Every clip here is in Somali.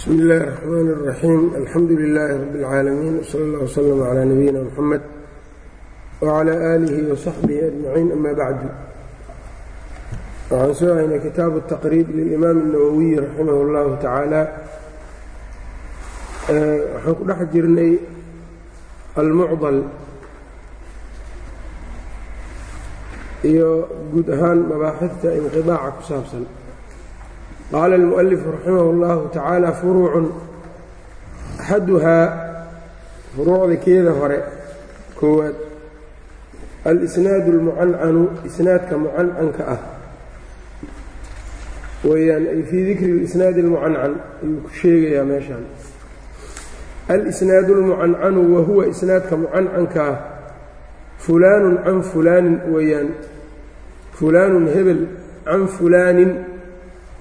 bsmi اllahi الرxman الraxيim alxamdu lilaahi rab اlcaalamiin wslى اllah wslm عlى nabiyina mxamed wعlى aalihi وsaxbihi ajmaciin ama bacdu waxaan soo haynay kitaabu الtaqriib lilimaam الnawowiy raximah اllahu tacaala waxaan ku dhex jirnay almucdal iyo guud ahaan mabaaxifta inqiطaaca ku saabsan qaala almu'alifu raximah اllahu tacaala furuucun axaduhaa furuucda keeda hore koowaad alisnaadu اlmucancanu isnaadka mucancanka ah weeyaan ay fii dikri اlisnaadi اlmucancan ayuu ku sheegayaa meeshaan alisnaadu اlmucancanu wa huwa isnaadka mucancanka ah fulaanun can fulaanin weeyaan fulaanun hebel can fulaanin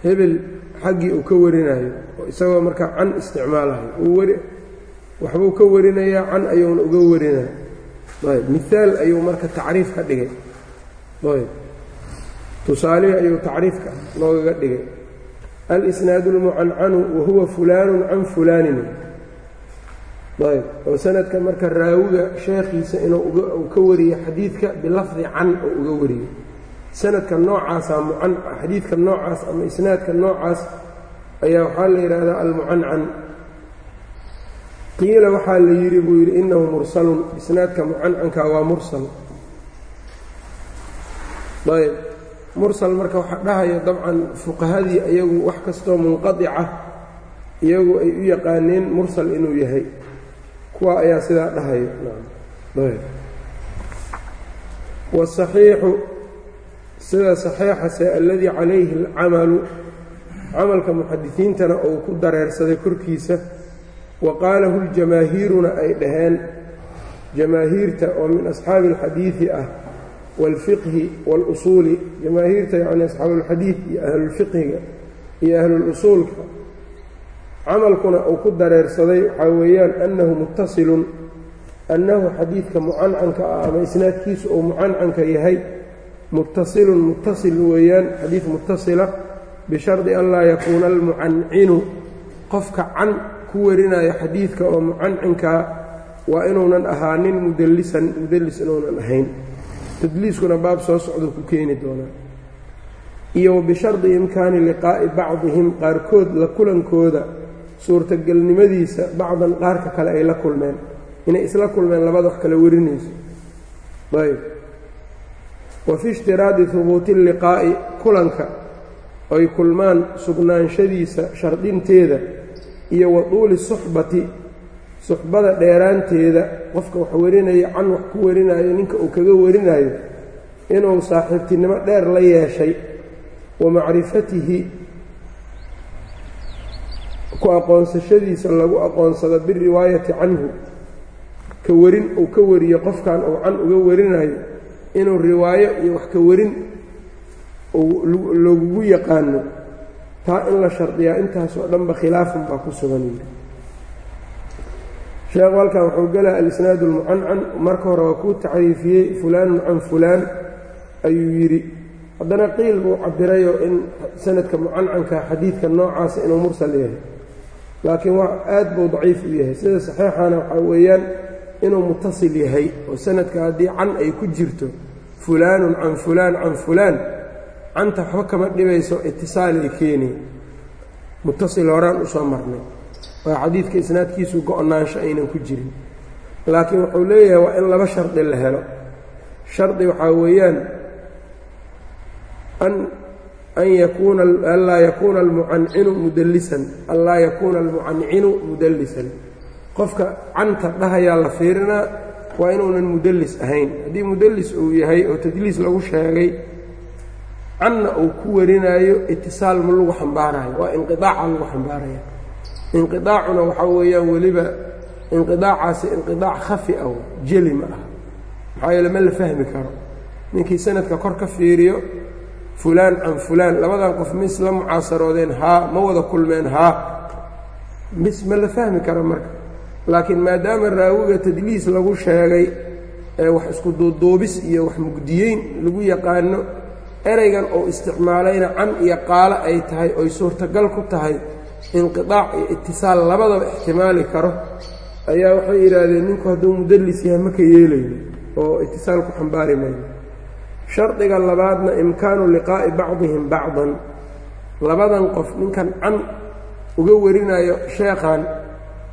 hebel xaggii uu ka warinayo oo isagoo markaa can isticmaalayo waxbuu ka warinayaa can ayuuna uga warinaya ayb miaal ayuu marka tacriif ka dhigay. Ayb tusaalihi ayuu tacriifka noogaga dhigay. Alisnaadu اlmucancanu wa huwa fulaanun can fulaanin ayb oo sanadka marka raawiga sheekhiisa inuu ka wariyo xadiidka bilafdi can oo uga wariyo sanadka noocaasa mucan xadiidka noocaas ama isnaadka noocaas ayaa waxaa la yidhaahdaa almucancan. Qiila waxaa la yidhi buu yidhi innahu mursalun. Isnaadka mucancanka waa mursal. Ayb mursal marka waxaa dhahaya dabcan fuqahadii iyagu wax kastoo munqadica iyagu ay u yaqaaneen mursal inuu yahay. Kuwa ayaa sidaa dhahaya. Wasaxiixu sida saxiixase alladii calayhi alcamalu camalka muxadisiintana uu ku dareersaday korkiisa wa qaalahu ljamaahiiruna ay dhaheen jamaahiirta oo min asxaabi alxadiidi ah waalfiqhi waalusuuli jamaahiirta yacni asxaabuulxadiid iyo ahlulfiqhiga iyo ahlulusuulka camalkuna uu ku dareersaday waxaa weeyaan annahu muttasilun annahu xadiidka mucancanka ah ama isnaadkiisu uu mucancanka yahay muttasilun muttasil weeyaan xadiid muttasila bishardi an laa yakuuna almucancinu. Qofka can ku warinaya xadiidka oo mucancinkaa waa inuunan ahaanin mudallisan mudallis inuunan ahayn. Tadliiskuna baab soo socduu ku keeni doonaa iyo bishardi imkaani liqaa'i bacdihim qaarkood la kulankooda suurtagelnimadiisa bacdan qaarka kale ay la kulmeen. Inay isla kulmeen labada wax kale warinayso. Ayb wa fi ishtiraadi hubuuti liqaa'i kulanka ay kulmaan sugnaanshadiisa shardinteeda iyo wa tuuli suxbati suxbada dheeraanteeda qofka wax warinaya can wax ku warinayo ninka uu kaga warinayo inuu saaxiibtinimo dheer la yeeshay wa macrifatihi ku aqoonsashadiisa lagu aqoonsado biriwaayati canhu ka warin uu ka wariyo qofkan uu can uga warinayo inuu riwaayo iyo wax ka warin lagugu yaqaano taa in la shardiyaa intaasoo dhanba khilaafan baa ku sugan yidhi. Sheekhu halkan wuxuu gelaa alisnaadu almucancan marka hore waa kuu tacriifiyey fulaanun can fulaan ayuu yidhi. Haddana qiil buu cabirayo in sanadka mucancanka xadiidka noocaasa inuu mursal yahay. Laakiin aad buu daciif u yahay. Sida saxiixana waxaa weeyaan inuu mutasil yahay oo sanadka haddii can ay ku jirto fulaanun can fulaan can fulaan canta waxba kama dhibayso itisaalay keeni. Mutasil horaan u soo marnay. Waa xadiidka isnaadkiisu go-naansho aynan ku jirin. Laakiin wuxuu leeyahay waa in laba shardi la helo. Shardi waxaa weeyaan an anlaa yakuuna almucancinu mudallisan anlaa yakuuna almucancinu mudallisan qofka canta dhahayaa la fiirinaa waa inuunan mudallis ahayn. Haddii mudallis uu yahay oo tadliis lagu sheegay canna uu ku warinaayo itisaal ma lagu xambaarayo waa inqiaaca lagu xambaaraya. Inqiaacuna waxaa weeyaan weliba inqiaacaasi inqiaac khafi ah jeli ma ah maxaa yeele ma la fahmi karo. Ninkii sanadka kor ka fiiriyo fulaan can fulaan labadan qof mis la mucaasaroodeen haa ma wada kulmeen haa. Mis ma la fahmi karo marka laakiin maadaama raawiga tadliis lagu sheegay ee wax isku duuduubis iyo wax mugdiyeyn lagu yaqaano ereygan uu isticmaalayna can iyo qaalo ay tahay oy suurtagal ku tahay inqiaac iyo itisaal labadaba ixtimaali karo ayaa waxay yidhaahdeen ninku hadduu mudallis yahay maka yeelayno oo itisaal ku xambaari mayno. Shardiga labaadna imkaanu liqaa'i bacdihim bacdan. Labadan qof ninkan can uga warinayo sheekhan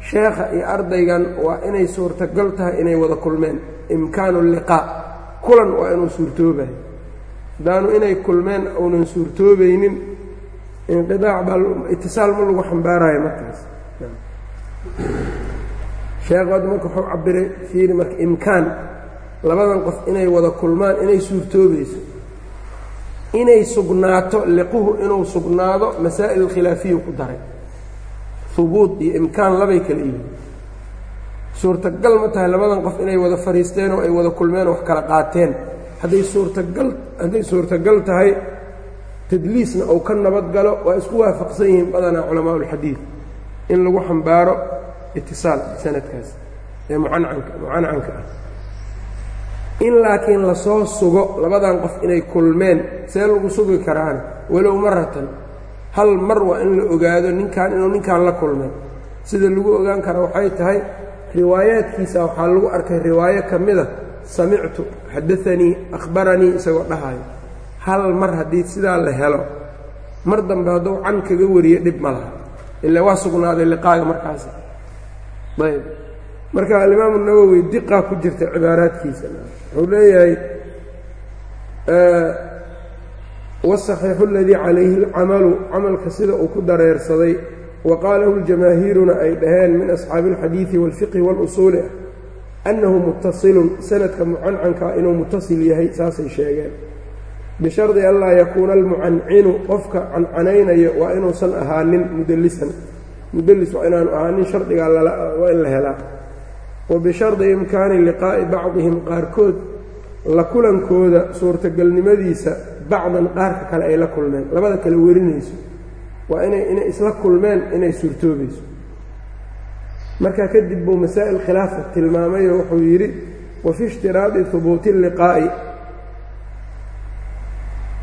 sheekha iyo ardaygan waa inay suurtagal tahay inay wada kulmeen. Imkaanu liqaa. Kulan waa inuu suurtoobayo haddaanu inay kulmeen uunan suurtoobaynin. Inqiaac baa itisaal ma lagu xambaarayo markaas. Sheekhu hadda marka wuxuu cabiray fiiri marka imkaan. Labadan qof inay wada kulmaan inay suurtoobayso. Inay sugnaato liquhu inuu sugnaado masaa'il khilaafiyu ku daray hubuud iyo imkaan labay kala yihiin suurtagal ma tahay labadan qof inay wada fadhiisteen oo ay wada kulmeen oo wax kala qaateen. Hadday suurtagal hadday suurtagal tahay tadliisna uu ka nabad galo waa isku waafaqsan yihiin badanaa culamaa ulxadiid in lagu xambaaro itisaal sanadkaas ee mucancanka mucancanka ah. In laakiin la soo sugo labadan qof inay kulmeen see lagu sugi karaana walow maratan hal mar waa in la ogaado ninkan inuu ninkan la kulmay. Sida lagu ogaan kara waxay tahay riwaayaadkiisa waxaa lagu arkay riwaayo ka mida samictu xadaanii akhbaranii isagoo dhahayo. Hal mar haddii sidaa la helo mar dambe hadduu can kaga wariyo dhib ma laha. Ila waa sugnaaday liqaaga markaasi. Ayb. Marka alimaamu nawowi diqaa ku jirta cibaaraadkiisa. Wuxuu leeyahay wاsaxiixu اladii calayhi اlcamalu camalka sida uu ku dareersaday wa qaalahu ljamaahiiruna ay dhaheen min asxaabi اlxadiidi wاlfiqhi wاlusuuli ah annahu mutasilun sanadka mucancankaa inuu mutasil yahay saasay sheegeen bishardi an laa yakuuna almucancinu qofka cancanaynayo waa inuusan ahaanin mudelisan mudelis waa inaanu ahaanin shardigaa waa in la helaa wa bishardi imkaani liqaa'i bacdihim qaarkood la kulankooda suurtagalnimadiisa bacdan qaarka kale ay la kulmeen. Labada kale werinayso waa inay inay isla kulmeen inay suurtoobayso markaa kadib buu masaa'il khilaafa tilmaamayoo wuxuu yidhi wa fi ishtiraadi hubuuti liqaa'i.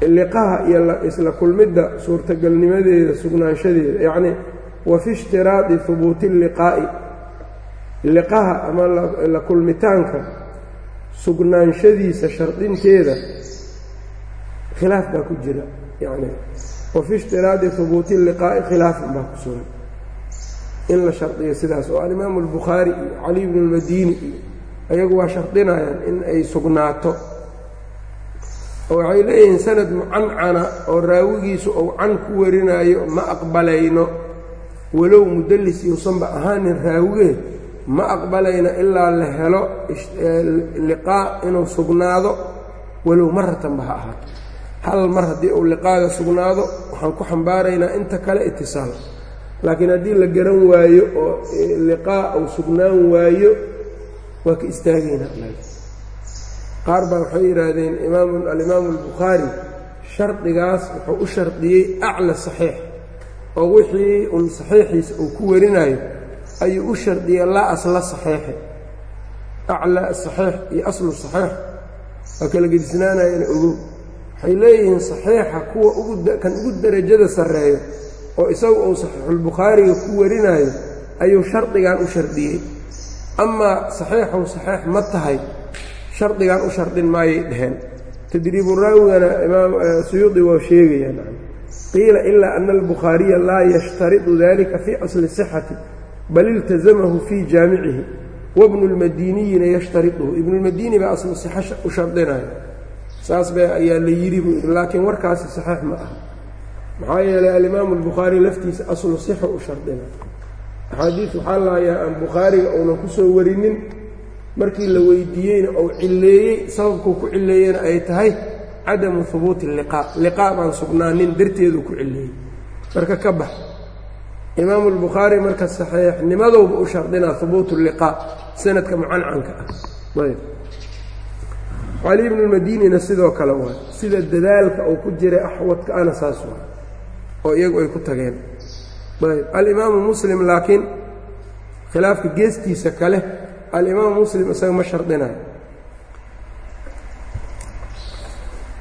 Liqaha iyo isla kulmidda suurtagalnimadeeda sugnaanshadeeda yacnii wa fi ishtiraadi hubuuti liqaa'i. Liqaha ama la kulmitaanka sugnaanshadiisa shardinteeda khilaaf baa ku jira yacni wa fi ishtiraadi hubuuti liqaa'i khilaafan baa ku sugan. In la shardiyo sidaas oo alimaamu albukhaari iyo cali bnu lmadiini iyo ayagu waa shardinayaan in ay sugnaato. Oo waxay leeyihiin sanad mucancana oo raawigiisu uu can ku warinaayo ma aqbalayno. Walow mudallis yuusanba ahaanin raawigee ma aqbalayno ilaa la helo liqaa inuu sugnaado walow maratanba ha ahaato. Hal mar haddii uu liqaaga sugnaado waxaan ku xambaaraynaa inta kale itisaal. Laakiin haddii la garan waayo oo liqaa uu sugnaan waayo waa ka istaagaynaa qaar baa waxay yidhaahdeen imaam alimaamu albukhaari shardigaas wuxuu u shardiyey acla saxiix oo wixii un saxiixiisa uu ku warinayo ayuu u shardiyey laa asla saxiixi aclaa saxiix iyo aslu saxiix. Waa kala gedisnaanayana ogow. Waxay leeyihiin saxiixa kuwa ugukan ugu derajada sarreeyo oo isagu uu saxiixulbukhaariga ku warinayo ayuu shardigan u shardiyey. Amaa saxiixu saxiix ma tahay shardigan u shardin maayay dheheen tadriibu raawigana imaam suyuudi waa sheegayaan qiila ilaa ana albukhaariya laa yashtaridu dalika fii asli sixati bal iltazamahu fii jaamicihi wabnu lmadiniyina yashtariduhu ibnulmadini baa aslu sixa u shardinaya saas ba ayaa la yidhi buu laakiin warkaasi saxiix ma aha. Maxaa yeelay alimaamu albukhaari laftiisa aslu sixa u shardina axaadiis waxaa laayaa aan bukhaariga uunan ku soo warinin markii la weydiiyeyna ou cilleeyey sababkuu ku cilleeyena ay tahay cadamu hubuuti liqaa. Liqaa baan sugnaanin darteeduu ku cilleeyey. Marka ka bax imaamu albukhaari marka saxiixnimadowba u shardinaa hubuutu liqaa sanadka mucancanka ah. Cali ibnu lmadinina sidoo kale waay sida dadaalka uu ku jiray axwadka ana saas waay oo iyagu ay ku tageen. Ayb. Alimaamu muslim laakiin khilaafka geestiisa kale alimaamu muslim isaga ma shardinayo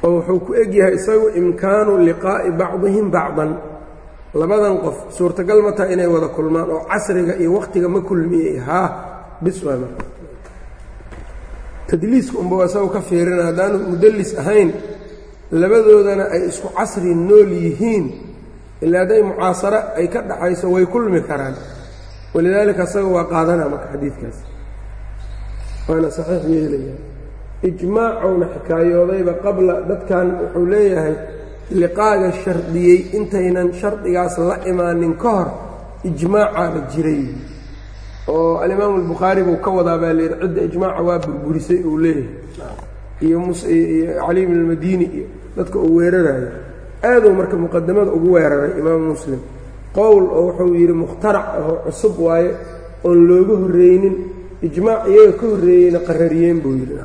oo wuxuu ku eg yahay isagu imkaanu liqaa'i bacdihim bacdan labadan qof suurtagal ma taha inay wada kulmaan oo casriga iyo wakhtiga ma kulmiyey. Haa bis waa marka tadliiska unba isagu ka fiirina haddaanu mudallis ahayn labadoodana ay isku casri nool yihiin ilaa hadday mucaasaro ay ka dhaxayso way kulmi karaan. Walidaalika isaga waa qaadanaa marka xadiidkaas. Waana saxiix yeelaya. Ijmaacowna xikaayoodayba qabla dadkan wuxuu leeyahay liqaaga shardiyey intaynan shardigaas la imaanin ka hor ijmaacaaba jiray. Oo alimaamu albukhaari buu ka wadaa baa layidhi cidda ijmaaca waa burburisay uu leeyahay. Iyo iyo cali bn almadiini iyo dadka uu weerarayo aaduu marka muqadamada ugu weeraray imaamu muslim. Qowl oo wuxuu yidhi mukhtarac ahoo cusub waaye oon looga horreynin ijmaac iyaga ka horreeyeyna qarariyeen buu yidhi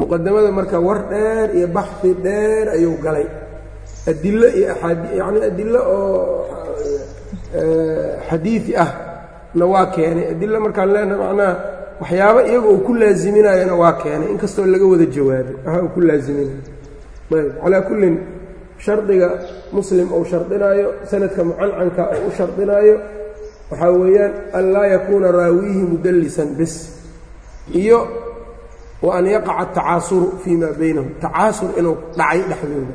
muqadamada marka war dheer iyo baxi dheer ayuu galay. Adilo iyo aaad yacni adilo oo xadiidi ah na waa keenay. Adilo markaan leenaha macnaha waxyaabo iyaga uu ku laaziminayana waa keenay. Inkastoo laga wada jawaabay waxa uu ku laaziminayo ayb calaa kullin shardiga muslim uu shardinaayo sanadka mucancanka uu u shardinaayo waxaa weeyaan an laa yakuuna raawiihi mudallisan bis. Iyo wa an yaqaca atacaasuru fii maa baynahum. Tacaasur inuu dhacay dhexdooda.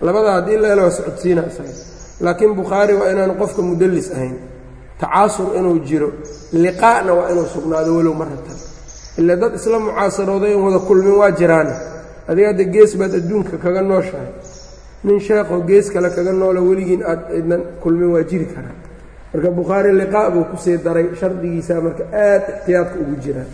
Labada haddii la helo waa laakiin bukhaari waa inaanu qofka mudallis ahayn. Tacaasur inuu jiro liqaa'na waa inuu sugnaado walow maratan ila dad isla mucaasarooday in wada kulmin waa jiraan adiga hadda gees baad adduunka kaga nooshahay. Nin sheekoo gees kale kaga noola weligiin aad idnan kulmin waa jiri karaa. Marka bukhaari liqaa' buu ku sii daray shardigiisaa marka aad ixtiyaadka ugu jiraa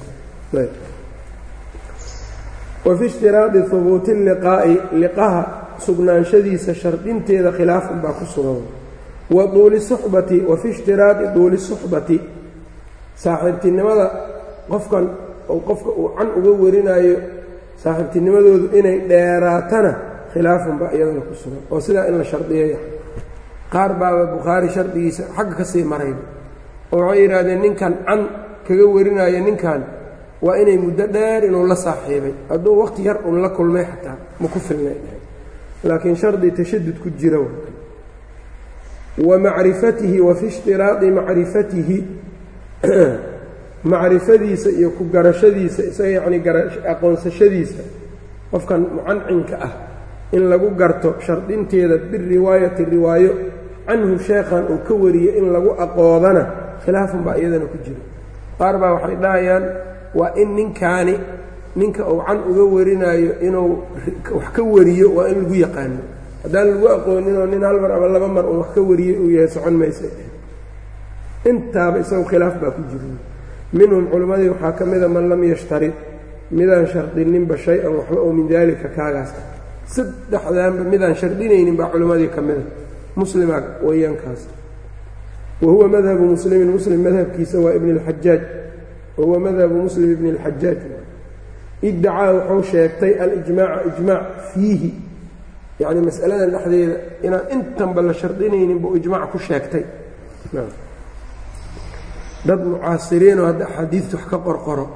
wa fi ishtiraadi hubuuti liqaa'i liqaha sugnaanshadiisa shardinteeda khilaafan baa ku sugan. Wa duuli suxbati wa fi ishtiraadi duuli suxbati. Saaxiibtinimada qofkan ou qofka uu can uga warinaayo saaxiibtinimadoodu inay dheeraatana khilaafan baa iyadana ku sugan oo sidaa in la shardiyayo qaar baaba bukhaari shardigiisa xagga ka sii marayba oo waxay yidhaahdeen ninkan can kaga warinaayo ninkan waa inay muddo dheer inuu la saaxiibay. Hadduu wakhti yar uun la kulmay xataa ma ku filnay. Laakiin shardi tashadud ku jira wa macrifatihi wa fi ishtiraadi macrifatihi. Macrifadiisa iyo ku garashadiisa isaga yacnii aqoonsashadiisa qofkan mucancinka ah in lagu garto shardinteeda biriwaayati riwaayo canhu sheekhan uu ka wariyo in lagu aqoodana khilaafan baa iyadana ku jira. Qaar baa waxay dhahayaan waa in ninkaani ninka uu can uga warinaayo inuu wax ka wariyo waa in lagu yaqaano. Haddaan lagu aqooninoo nin hal mar ama laba mar uu wax ka wariyo uu yahay socon maysa. Intaaba isagu khilaaf baa ku jira. Minhum culimmadii waxaa ka mida man lam yashtarid midaan shardinninba shay-an waxba oo min daalika kaagaas. Ah saddexdaanba midaan shardinaynin baa culimmadii ka mida muslima weeyaankaas. Wa huwa madhabu muslimin muslim madhabkiisa waa ibn اlxajaaj huwa madhabu muslim ibni اlxajaaj iddacaa wuxuu sheegtay alijmaaca ijmaac fiihi yacni mas'aladan dhexdeeda inaan intanba la shardinaynin buu ijmaac ku sheegtay dad mucaasiriinoo hadda axaadiidta wax ka qorqoro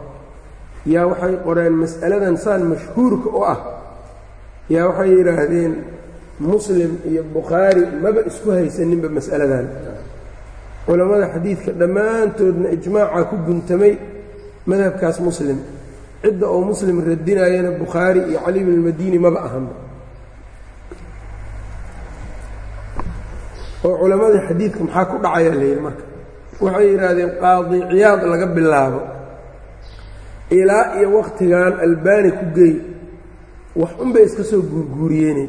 yaa waxay qoreen mas'aladan saan mashhuurka u ah yaa waxay yidhaahdeen muslim iyo bukhaari maba isku haysaninba mas'aladan culammada xadiidka dhammaantoodna ijmaacaa ku guntamay madhabkaas muslim. Cidda oo muslim radinayana bukhaari iyo cali bn اlmadiini maba ahanba. Oo culammadii xadiidka maxaa ku dhacayaa layidhi marka? Waxay yidhaahdeen qaadi ciyaad laga bilaabo. Ilaa iyo wakhtigan albaani ku gey. Wax unbay iska soo guurguuriyeenay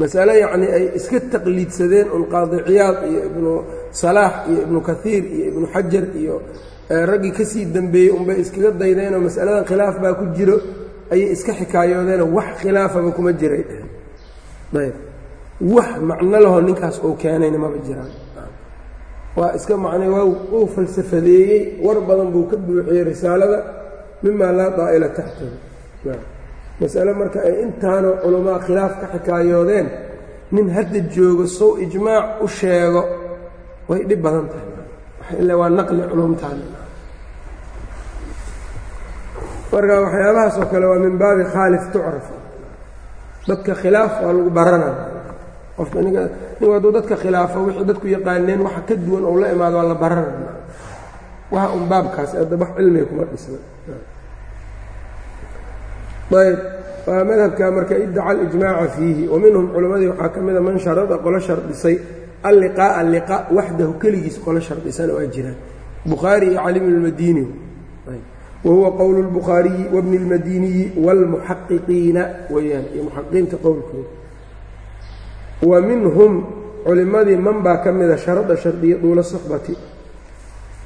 masale yacnii ay iska taqliidsadeen un qaadi ciyaad iyo ibnu salaax iyo ibnu kaiir iyo ibnu xajar iyo raggii ka sii dembeeyey unbay iskaga daydeenoo mas'aladan khilaaf baa ku jiro ayay iska xikaayoodeenoo wax khilaafaba kuma jiray. Dhaheen ayb. Wax macno laho ninkaas uu keenayna maba jiraan. Waa iska macnay waa uu falsafadeeyey war badan buu ka buuxiyey risaalada mimaa laa daa'ila taxtahu masale marka ay intaanoo culamaa khilaaf ka xikaayoodeen nin hadda joogo sow ijmaac u sheego way dhib badan tahay. Waa naqli culumtaan marka waxyaabahaas oo kale waa min baabi khaalif tucraf dadka khilaaf waa lagu baranaya qofka nin hadduu dadka khilaafo wixii dadku yaqaaneen waxa ka duwan ou la imaado waa la barara waxa un baabkaas adda wax cilmiga kuma dhisna ayb. Waa madhabka marka iddaca alijmaaca fiihi wa minhum waxaa ka mida ah man sharada qolo shardisay alliqaa'a liqa waxdahu keligiis qolo shardisana waa jiraan. Bukhaari iyo calimu lmadiini wa qowlu lbukhaariyi wabni اlmadiniyi wاlmuxaqiqiina weyaan iyo muxaqiqiinta qowlkooda wa minhum culimmadii man baa ka mida ah sharada shardiya duula suxbati.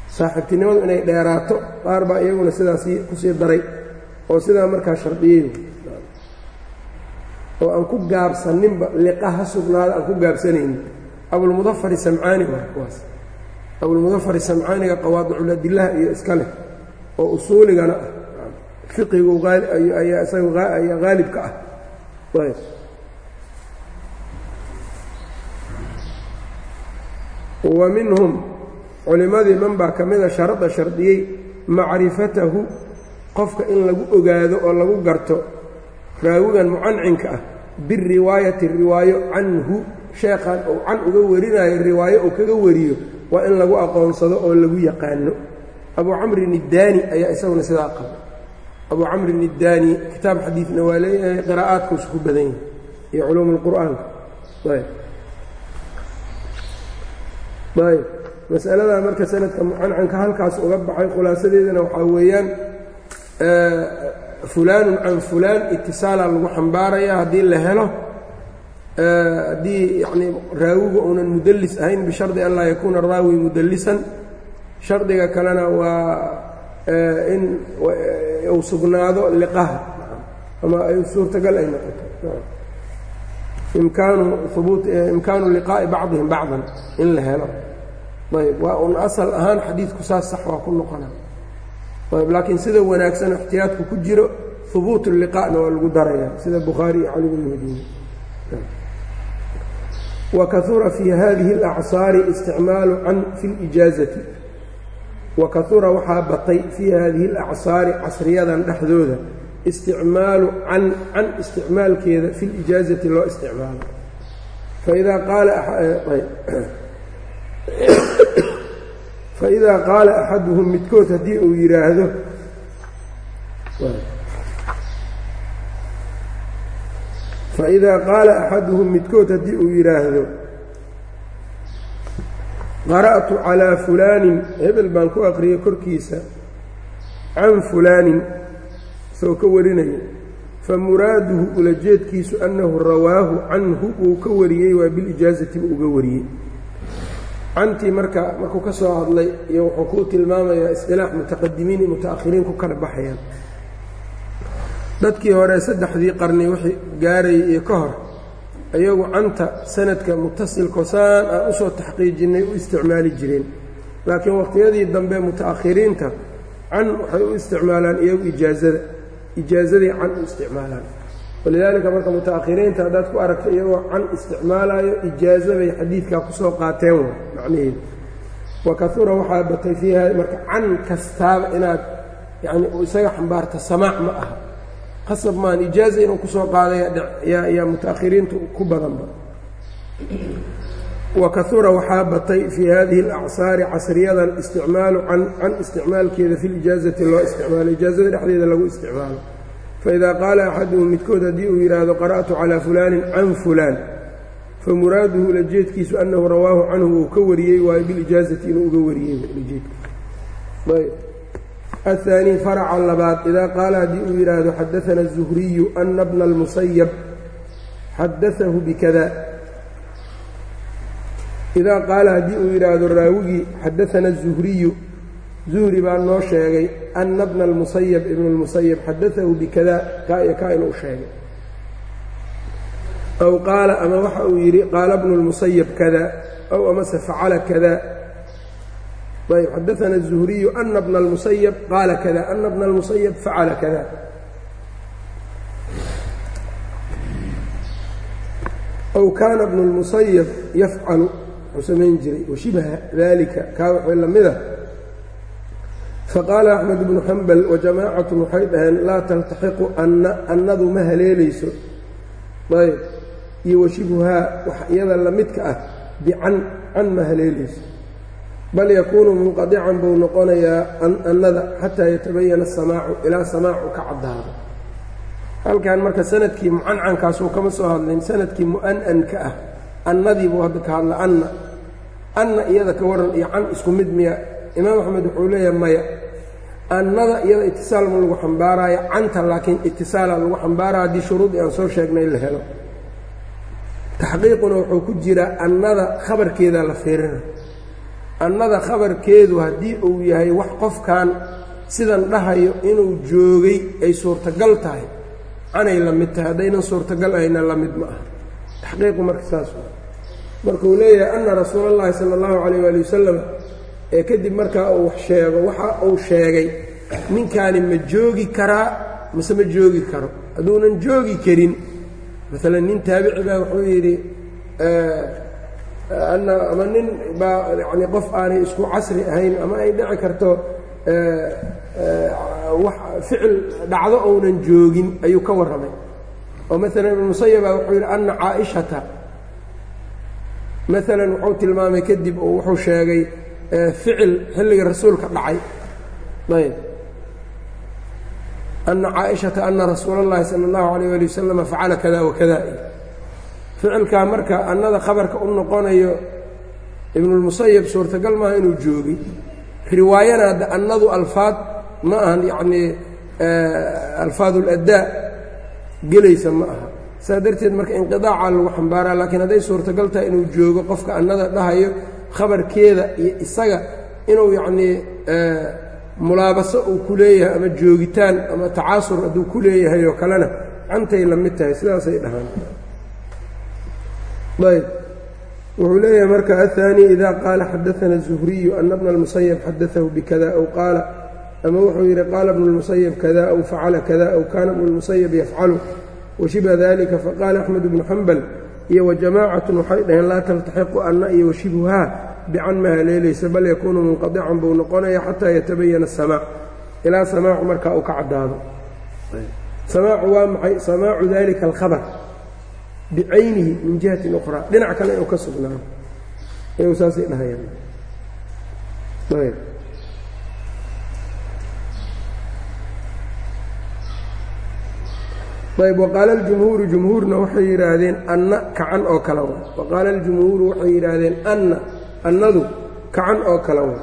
Saaxiibtinimadu inay dheeraato qaar baa iyaguna sidaasi ku sii daray oo sidaa markaa shardiyey oo aan ku gaabsaninba liqa ha sugnaada aan ku gaabsanaynin abulmudafari samcaani waa kuwaas. Abulmudafari samcaaniga qawaadiculadillaha iyo iska leh oo usuuligana ah. Fiqigu ayaa isaga ayaa haalibka ah. Wa minhum culimmadii man baa ka mida sharada shardiyey macrifatahu qofka in lagu ogaado oo lagu garto raawigan mucancinka ah biriwaayati riwaayo canhu sheekhan uu can uga warinayo riwaayo uu kaga wariyo waa in lagu aqoonsado oo lagu yaqaano. Abuu camrin iddaani ayaa isaguna sidaa qaba. Abuu camrin iddaani kitaab xadiidna waa leeyahay qiraa'aadkuusu ku badan yahay iyo culuum ayb ayb masaladaa marka sanadka mucancanka halkaas uga baxay khulaasadeedana waxaa weeyaan fulaanun can fulaan itisaalaa lagu xambaarayaa haddii la helo haddii yacnii raawigu uunan mudallis ahayn bishardi an laa yakuuna raawi mudallisan. Shardiga kalena waa in uu sugnaado liqaha ama ay suurtagal ay noqoto. Imkaanu hubuut imkaanu liqaa'i bacdihim bacdan in la helo. Ayb waa un asal ahaan xadiidku saas sax waa ku noqona laakiin sida wanaagsan ixtiyaadku ku jiro hubuut liqana waa lagu daraya sida bukhaari iyo caligu wadiye wakaura fii hadihi اlacsaari isticmaalu can fi lijaazati wakaura waxaa batay fii hadihi alacsaari casriyadan dhexdooda isticmaalu can can isticmaalkeeda fi lijaazati loo isticmaalo. Faidaa qaala faidaa qaala axaduhum midkood haddii uu yidhaahdo faidaa qaala axaduhum midkood haddii uu yidhaahdo qara'tu calaa fulaanin hebel baan ku aqriyay korkiisa can fulaanin isagoo ka warinaya famuraaduhu ulajeedkiisu annahu rawaahu canhu uu ka wariyey waa bilijaazati buu uga wariyey cantii marka markuu ka soo hadlay iyo wuxuu kuu tilmaamayaa isqilaax mutaqadimiin iyo muta'akhiriin ku kala baxayaan. Dadkii hore saddexdii qarni wixii gaarayay iyo ka hor ayagu canta sanadka mutasilko saan aan u soo taxqiijinnay u isticmaali jireen laakiin waqtiyadii dambe muta'akhiriinta can waxay u isticmaalaan iyagu ijaazada ijaazaday can u isticmaalaan walidaalika marka muta'akhiriinta haddaad ku aragta iyagoo can isticmaalayo ijaaza bay xadiidkaa ku soo qaateen wa macnaheedu wa kahura waxaa batay fiiha marka can kastaaba inaad yacni isaga xambaarta samaac ma aha. Qasab maan ijaaza inuu ku soo qaadaya yaa muta'akhiriintu ku badanba. Wa kahura waxaa batay fii hadihi alacsaari casriyadan isticmaalu can isticmaalkeeda fi lijaazati loo isticmaalo. Ijaazada dhexdeeda lagu isticmaalo faidaa qaala axaduhum midkood haddii uu yidhaahdo qara'tu calaa fulaanin can fulaan famuraaduhu ulajeedkiisu annahu rawaahu canhu uu ka wariyey waayo bilijaazati inuu uga wariyeyb ahaanii faraca labaad idaa qaala haddii uu yidhaahdo xadaana zuhriyu ana bna almusayab xadaahu bikada idaa qaala haddii uu yidhaahdo raawigii xadaana zuhriyu zuhri baa noo sheegay ana bna اlmusayab ibn اlmusayab xadaثahu bikada kaa iyo kaa inuu sheegay aw qaala ama waxa uu yidhi qaala bnu اlmusayab kada aw amase facala kada ayb xadaana الزuhriyu ana bna اlmusayab qaala kada ana bna اlmusayab facala kada aw kaana bnu اlmusayab yafcalu wuxuu samayn jiray washibha dalika kaa waxay la mida faqaala axmed bnu xambal wajamaacatu waxay dhaheen laa taltaxiqu anna annadu ma haleelayso ayb iyo washibhuhaa wax iyada la midka ah bican can ma haleelayso bal yakuunu munqadican buu noqonayaa annada xataa yatabayana asamaacu ilaa samaacu ka caddaado halkan marka sannadkii mucancankaasuu kama soo hadlayn sannadkii mu'an'anka ah annadii buu hadda ka hadla anna anna iyada ka waran iyo can isku mid miya imaam axmed wuxuu leeyahay maya annada iyada itisaal ma lagu xambaaraayo canta laakiin itisaala lagu xambaaraya haddii shuruudii aan soo sheegnay la helo. Taxqiiquna wuxuu ku jiraa annada khabarkeedaa la fiirina. Annada khabarkeedu haddii uu yahay wax qofkan sidan dhahayo inuu joogay ay suurtagal tahay canay la mid tahay haddaynan suurtagal ahayna la mid ma aha. Taxqiiqu marka saas markuu leeyahay anna rasuula allahi sala allahu calayh waali wasalam ee kadib markaa uu sheego waxa uu sheegay ninkaani ma joogi karaa mase ma joogi karo? Hadduunan joogi karin. Maalan nin taabici baa wuxuu yidhi anna ama nin baa yacni qof aanay isku casri ahayn ama ay dhici karto wax ficil dhacdo ounan joogin ayuu ka warramay. Oo maalan ibnu musayaba wuxuu yidhi anna caaishata. Maalan wuxuu tilmaamay kadib oo wuxuu sheegay ficil xilliga rasuulka dhacay ayb ana caaishata ana rasuula اllahi salى اllahu alayh ali wasalama facala kada wakada ficilkaa marka annada khabarka u noqonayo ibnulmusayab suurtagal maaha inuu joogay riwaayana hadda annadu alfaad ma ahan yacnii alfaad اladdaa gelaysa ma aha saa darteed marka inqidaacaa lagu xambaaraa laakiin hadday suurtagal tahay inuu joogo qofka annada dhahayo khabarkeeda iyo isaga inuu yacnii mulaabaso uu ku leeyahay ama joogitaan ama tacaasur hadduu ku leeyahay oo kalena cantay la mid tahay sidaasay dhahaan ayb wuxuu leeyahay marka aلثaanي ida qaala xadaثana الزuhriyu ana bna الmusayب xadaثahu bkada aw qaala ama wuxuu yidhi qaala bnu الmusayب kada aw facala kada aw kana bnu الmusayب yafcalu washibha dalika faqaala أxmed bnu xambal iyo wajamaacatun waxay dhaheen laa taltaxiqu anna iyo washibhuhaa bican ma haleelaysa bal yakuunu munqadican buu noqonaya xataa yatabayana asamaac ilaa samaacu markaa uu ka caddaado. Samaacu waa maxay? Samaacu dalika alkhabar bicaynihi min jihatin ukhraa dhinac kale inuu ka sugnaado ayuu saasay dhahayaan. ayb waqaala aljumhuuru jumhuurna waxay yidhaahdeen anna kacan oo kale way waqaala aljumhuuru waxay yidhaahdeen anna annadu kacan oo kale way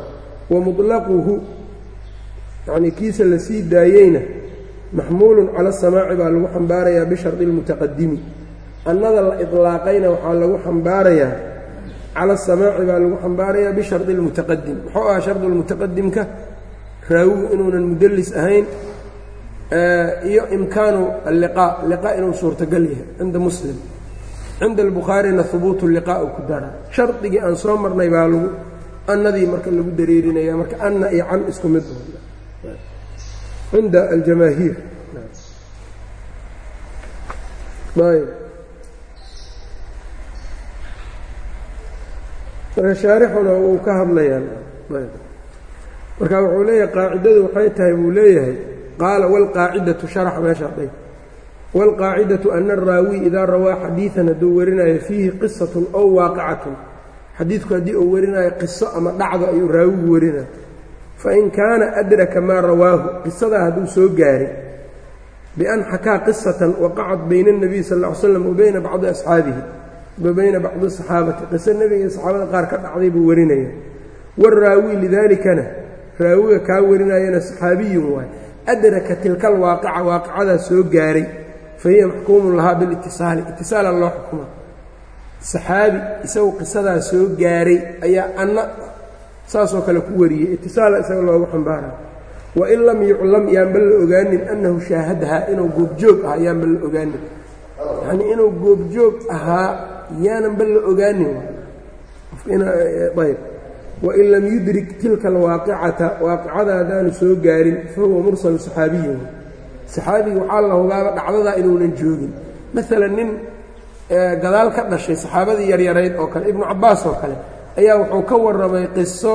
wa mutlaquhu yacnii kiisa la sii daayeyna maxmuulun cala asamaaci baa lagu xambaarayaa bishardi lmutaqadimi annada la ilaaqayna waxaa lagu xambaarayaa cala asamaaci baa lagu xambaarayaa bishardi lmutaqadim muxuu aha shardu lmutaqadimka raawigu inuunan mudallis ahayn iyo imkaanu alliqaa liqaa inuu suurtagal yahay cinda muslim. Cinda albukhaarina hubuutu liqaa ku dara shardigii aan soo marnay baa lagu annadii marka lagu dareerinaya marka anna iyo can isku mid cinda aljamaahiir marka uu ka hadlayaan. Marka wuxuu leeyahay qaacidadu waxay tahay buu leeyahay qaala wاlqaacidatu sharaxa meeshaa dhayb wاlqaacidatu ana araawi idaa rawaa xadiidan hadduu warinayo fiihi qisatun ow waaqicatun xadiidku haddii uu warinayo qiso ama dhacdo ayuu raawigu warinaya fain kaana adraka maa rawaahu qisadaa hadduu soo gaaray bian xakaa qisatan waqacat bayna الnabiy sal ا ly slam wa bayna bacdi asxaabihi wa bayna bacdi asaxaabati qiso nebiga iyo saxaabada qaar ka dhacday buu warinaya wاraawi lidaalikana raawiga kaa warinayana saxaabiyun waay adraka tilka alwaaqica waaqicadaas soo gaaray fa hiya maxkuumun lahaa bilitisaali itisaala loo xukuma. Saxaabi isagu qisadaas soo gaaray ayaa anna saasoo kale ku wariyey. Itisaala isaga loogu xambaara wain lam yuclam yaanba la ogaanin annahu shaahadahaa inuu goobjoog ahaa yaanba la ogaanin. Yacnii inuu goobjoog ahaa yaananba la ogaanin. Ayb wain lam yudrik tilka alwaaqicata waaqicada haddaanu soo gaarin fahuwa mursalu saxaabiyin saxaabiga waxaa la hubaaba dhacdadaa inuunan joogin maalan nin gadaal ka dhashay saxaabadii yaryarayd oo kale ibnu cabbaas oo kale ayaa wuxuu ka warramay qiso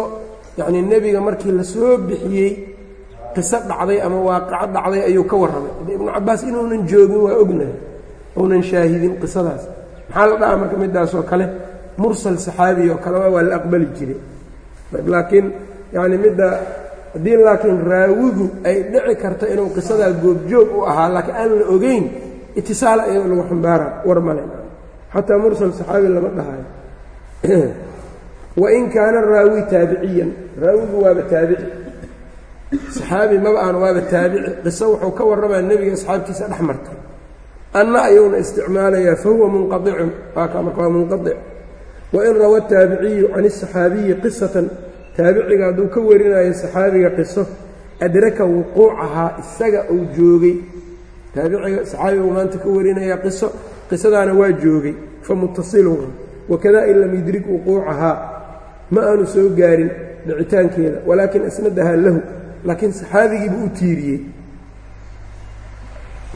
yacnii nebiga markii la soo bixiyey qiso dhacday ama waaqico dhacday ayuu ka warramay ibnu cabbaas inuunan joogin waa ognahay uunan shaahidin qisadaas maxaa la dhahaa marka midaasoo kale mursal saxaabi oo kaleba waa la aqbali jiray laakiin yacni midda haddii laakiin raawigu ay dhici karto inuu qisadaa goobjoog u ahaa laakiin aan la ogeyn itisaal ayao lagu xambaara war male xataa mursal saxaabi lama dhahayo. Wain kaana raawi taabiciyan raawigu waaba taabici. Saxaabi maba aan waaba taabici. Qiso wuxuu ka warramaa nebiga asxaabtiisa dhex martay. Anna ayuuna isticmaalayaa fahuwa munqaicun waa kaa marka waa munqaic wain rawa taabiciyu can asaxaabiyi qisatan taabiciga hadduu ka warinayo saxaabiga qiso adraka wuquucahaa isaga uu joogay taabiciga saxaabigu maanta ka warinaya qiso qisadaana waa joogay fa mutasilun wakada in lam yudrik wuquucahaa ma aanu soo gaarin dhicitaankeeda walaakin asnadahaa lahu laakiin saxaabigiibuu u tiiriyey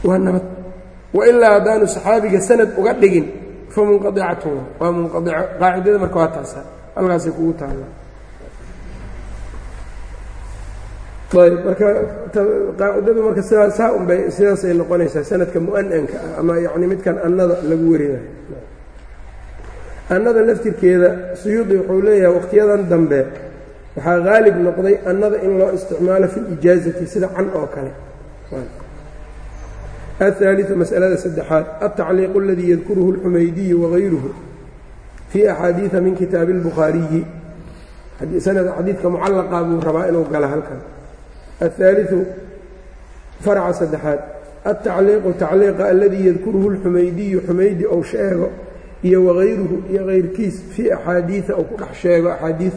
waa nabad wailaa haddaanu saxaabiga sanad uga dhigin fa munqaicatun waa munqaico qaacidada marka waa taasa. Halkaasay kugu taalla. Ayb marka qaacidadu marka sidaa saa sidaasay noqonaysaa sanadka mu'ananka ah ama yacni midkan annada lagu warinayo annada laftirkeeda suyuudi wuxuu leeyahay wakhtiyadan dambe waxaa haalib noqday annada in loo isticmaalo fi lijaazati sida can oo kale aلثaaliثu masalada saddexaad altacliiqu اladii yadkuruhu اlxumaydiyu wagayruhu fii axaadiiثa min kitaabi اlbukhaariyi sanada xadiidka mucallaqa buu rabaa inuu gala halkan aلثaaliثu farca saddexaad altacliiqu tacliiqa aladii yadkuruhu اlxumaydiyu xumaydi ou sheego iyo wagayruhu iyo kayrkiis fii axaadiiثa ou ku dhex sheego axaadiiث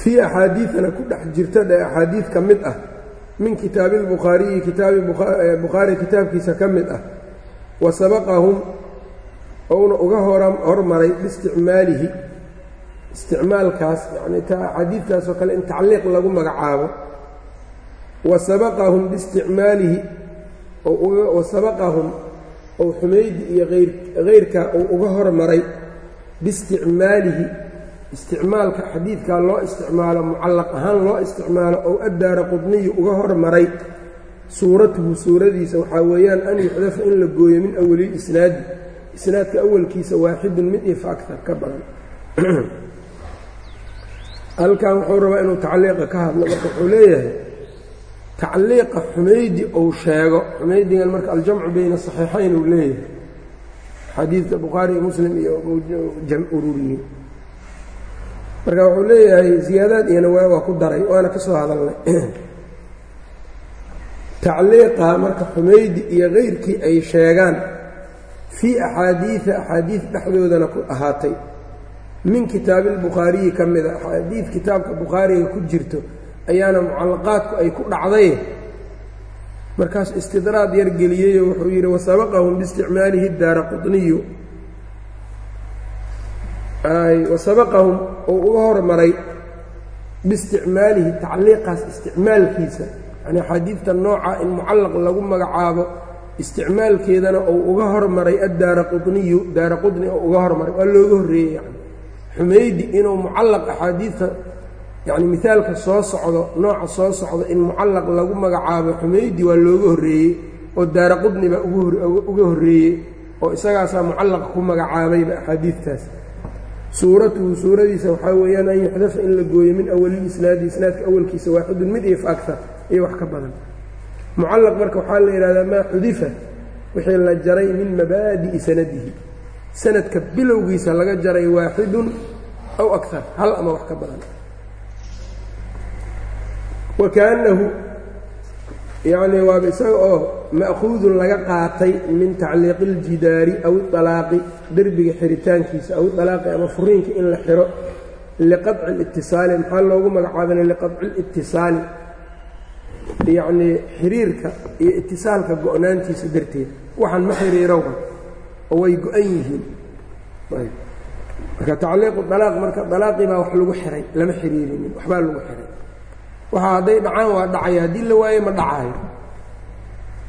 fii axaadiidana ku dhex jirta dhe axaadiid ka mid ah. Min kitaabi اlbukhaariyi kitaabi bukhaari kitaabkiisa ka mid ah. Wa sabaqahum ouna uga hormaray biisticmaalihi. Isticmaalkaas yani ta axaadiidkaasoo kale in tacliiq lagu magacaabo. Wa sabaqahum biisticmaalihi wa sabaqahum ou xumaydi iyo hayrkaa uu uga hormaray biisticmaalihi isticmaalka xadiidkaa loo isticmaalo mucallaq ahaan loo isticmaalo ou addaara qudniyu uga hormaray suuratuhu suuradiisa waxaa weeyaan an yuxdafa in la gooyo min awalil isnaadi. Isnaadka awalkiisa waaxidun mid iyo fa akar ka badan. Halkan wuxuu rabaa inuu tacliiqa ka hadlo marka wuxuu leeyahay tacliiqa xumaydi ou sheego. Xumaydigan marka aljamcu bayna saxiixayn uu leeyahay. Xadiidka bukhaari iyo muslim iyo ururiyey marka wuxuu leeyahay ziyaadaad iyana waa ku daray waana ka soo hadalnay. Tacliiqa marka xumaydi iyo kayrkii ay sheegaan fii axaadiida axaadiid dhexdoodana ku ahaatay. Min kitaabi lbukhaariyi ka mida axaadiid kitaabka bukhaariga ku jirto ayaana mucallaqaadku ay ku dhacday. Markaas istidraad yar geliyeyo wuxuu yidhi wasabaqahum biisticmaalihi daara qudniyu wasabaqahum uu uga hormaray biisticmaalihi tacliiqaas isticmaalkiisa. Yani axaadiidta nooca in mucallaq lagu magacaabo isticmaalkeedana uu uga hormaray addaara qudniyu daara qudni oo uga hormaray waa looga horreeyey yani xumaydi inuu mucallaq axaadiidta yacni mihaalka soo socdo nooca soo socdo in mucallaq lagu magacaabo xumaydi waa looga horreeyey oo daara qudni baa uga horreeyey oo isagaasaa mucallaq ku magacaabayba axaadiidtaas suuratuhu suuradiisa waxaa weeyaan an yuxdafa in la gooyo min awalil isnaadi isnaadka awalkiisa waaxidun mid iyo faagtar iyo wax ka badan. Mucallaq marka waxaa la yidhahdaa maa xudifa wixii la jaray min mabaadi'i sanadihi. Sanadka bilowgiisa laga jaray waaxidun aw akar hal ama wax ka badan. Wa kaannahu yacnii waaba isaga oo ma'khuudun laga qaatay min tacliiqi iljidaari aw ialaaqi derbiga xiritaankiisa aw ialaaqi ama furiinka in la xiro liqaطci اlitisaali maxaa loogu magacaabana liqaطci اlitisaali yacnii xiriirka iyo itisaalka go-naantiisa darteed waxaan ma xiriirowa oo way go-an yihiin marka tacliiqu alaaq marka alaaqii baa wax lagu xiray lama xiriirinin waxbaa lagu xiray waxa hadday dhacaan waa dhacaya haddii la waayo ma dhacayo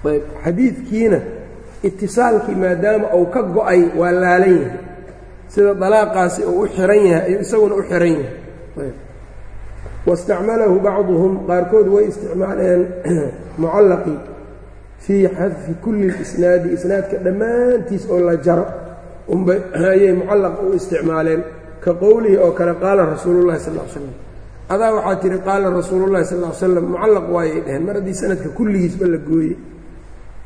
ayb xadiidkiina itisaalkii maadaama uu ka go'ay waa laalan yahay. Sida dalaaqaasi uu u xiran yahay ayuu isaguna u xiran yahay. Ayb. Wastacmalahu bacduhum qaarkood way isticmaaleen mucallaqii fii xadfi kulli lisnaadi isnaadka dhammaantiis oo la jaro. Unbay ayay mucallaq u isticmaaleen ka qowlihi oo kale qaala rasuulullahi sal l slam adaa waxaa tihi qaala rasuulullahi sal l slam mucallaq waayay dheheen mar haddii sanadka kulligiisba la gooye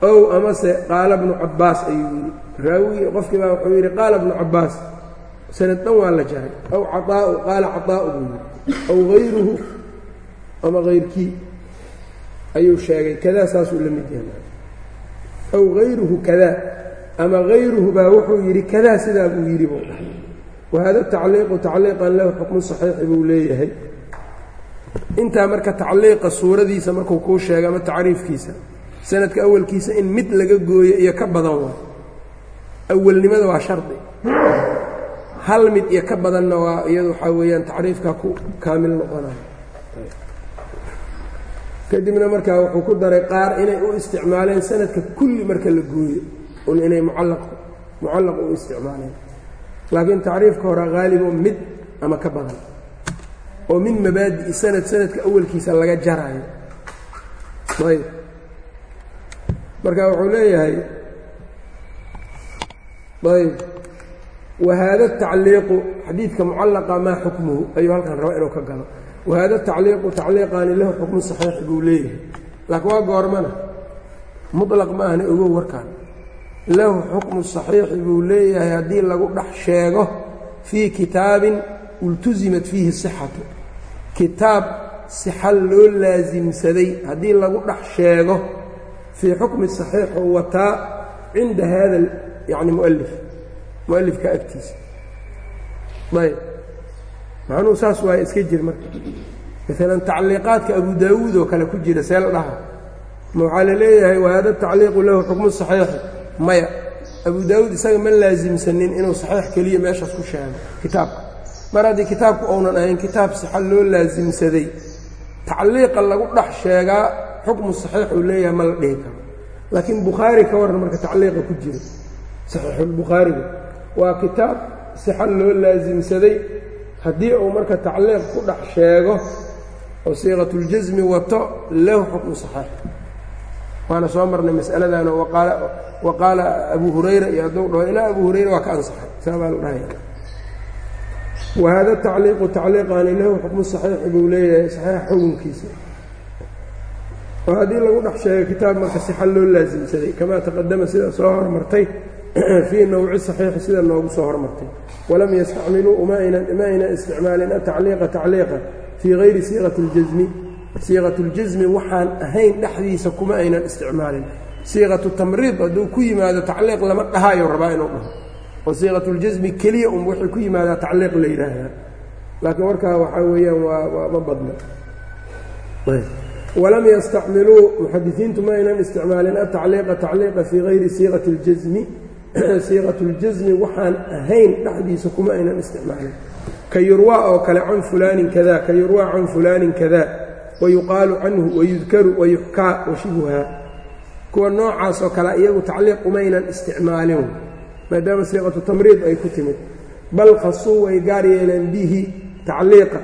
ow amase qaala bnu cabbaas ayuu yidhi. Raawigi qofkii baa wuxuu yidhi qaala bnu cabbaas sanad dhan waa la jaray. Aw caaau qaala caaa'u buu yidhi. Aw hayruhu ama hayrkii ayuu sheegay. Kadaa saasuu la mid yahay. Aw hayruhu kadaa ama hayruhu baa wuxuu yidhi kadaa sidaa buu yidhi buu dhahay. Wahada tacliiqu tacliiqan lahu xukmu saxiixi buu leeyahay intaa marka tacliiqa suuradiisa markuu kuu sheega ama tacriifkiisa sanadka awalkiisa in mid laga gooyo iyo ka badan waa. Awalnimada waa shardi. Hal mid iyo ka badanna waa iyadu waxaa weeyaan tacriifkaa ku kaamil noqonayo kadibna markaa wuxuu ku daray qaar inay u isticmaaleen sanadka kulli marka la gooyo un inay mucallaq mucallaq u isticmaaleen. Laakiin tacriifka hore haalibo mid ama ka badan oo min mabaadi'i sanad sanadka awalkiisa laga jaraayo. Ayb. Marka wuxuu leeyahay ayb. Wahaada tacliiqu xadiidka mucallaqa maa xukmuhu ayuu halkan rabaa inuu ka galo. Wahaada tacliiqu tacliiqaani lahu xukmu saxiixi buu leeyahay. Laakiin waa goormana muطlaq ma ahna ogow warkaan. Lahu xukmu saxiixi buu leeyahay haddii lagu dhex sheego fii kitaabin ultusimat fiihi sixatu. Kitaab sixal loo laasimsaday haddii lagu dhex sheego fii xukmi saxiixu wataa cinda hada yani mualif mualifka agtiisa. Ayb. Macnuhu saas waay iska jir marka. Maalan tacliiqaadka abu daawuud oo kale ku jira see la dhaha. Ma waxaa la leeyahay wahada tacliiqu lahu xukmu saxiixi. Maya. Abu daawuud isaga ma laasimsanin inuu saxiix keliya meeshaas ku sheego kitaabka mar haddii kitaabku uunan ahayn kitaab sixal loo laasimsaday tacliiqa lagu dhex sheegaa xukmu saxiix uu leeyahay ma la dhihi karo. Laakiin bukhaari ka warran marka tacliiqa ku jira. Saxiixulbukhaariga waa kitaab sixal loo laasimsaday haddii uu marka tacliiq ku dhex sheego oo siiqatuljasmi wato lahu xukmu saxiix. Waana soo marnay mas'aladaana wa qaala abu hurayra iyo hadduu dhaho ilaa abu hurayra waa ka ansaxay. Saa baa la dhahaya wahada tacliiqu tacliiqaani lahu xukmu saxiixi buu leeyahay saxiix xukunkiisa. Oo haddii lagu dhex sheegay kitaab marka sixal loo laasimsaday kamaa taqadama sida soo hormartay fii nawci saxiixi sida noogu soo hormartay walam yastacmiluu ma aynan isticmaalin atacliiqa tacliiqa fii hayri siiqati اljasmi siiqat اljasmi waxaan ahayn dhexdiisa kuma aynan isticmaalin. Siiqatu tamriid hadduu ku yimaado tacliiq lama dhahaayo rabaa inuu dhaho oo siiqatuljasmi keliya un waxay ku yimaadaa tacliiq la yidhaahdaa. Laakiin warkaa waxaa weeyaan waa ma badna. Walam yastacmiluu muxadisiintu ma aynan isticmaalin atacliiqa tacliiqa fii hayri siiqati اljasmi siiqatu اljasmi waxaan ahayn dhexdiisa kuma aynan isticmaalin. Ka yurwaa oo kale can fulaanin kada ka yurwaa can fulaanin kada wayuqaalu canhu wayudkaru wayuxkaa washibuhaa kuwa noocaasoo kale iyagu tacliiq umaynan isticmaalin maadaama siiqatu tamriid ay ku timid bal khasuu way gaar yeeleen bihi tacliiqa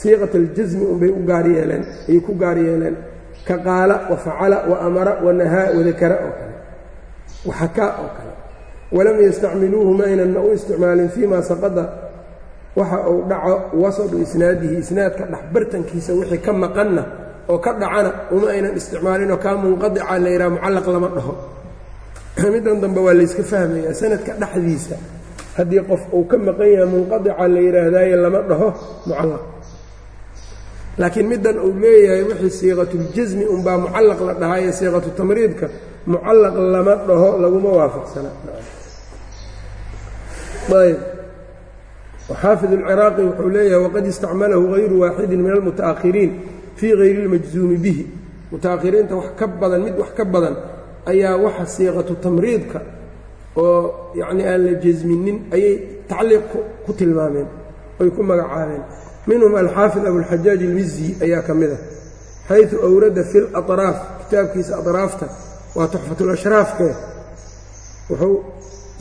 siiqat aljasmi unbay u gaar yeeleen ayay ku gaar yeeleen ka qaala wa facala wa amara wa nahaa wadakara oo kale waxakaa oo kale. Walam yastacmiluuhu ma aynanna u isticmaalin fii ma saqada waxa uu dhaco wasadu isnaadihi isnaadka dhexbartankiisa wixii ka maqanna oo ka dhacana uma aynan isticmaalinoo kaa munqadica la yidhaha mucallaq lama dhaho middan dambe waa layska fahmayaa sanadka dhexdiisa. Haddii qof uu ka maqan yahay munqadica la yidhaahdaaye lama dhaho mucallaq. Laakiin middan uu leeyahay wixii siiqatuljasmi unbaa mucallaq la dhahaaye siiqatu tamriidka mucallaq lama dhaho laguma waafaqsana. Ayb. Xaafid اlciraaqi wuxuu leeyahay waqad istacmalahu hayru waaxidin min almuta'akhiriin fii hayri اlmajzuumi bihi. Muta'akhiriinta wax ka badan mid wax ka badan ayaa waxa siiqatu tamriidka oo yacnii aan la jezminin ayay tacliiq ku tilmaameen ay ku magacaabeen. Minhum alxaafid abulxajaaj ilmizi ayaa ka mid ah xaydu awrada fi laraaf kitaabkiisa adraafta waa tuxfatulashraafkee wuxuu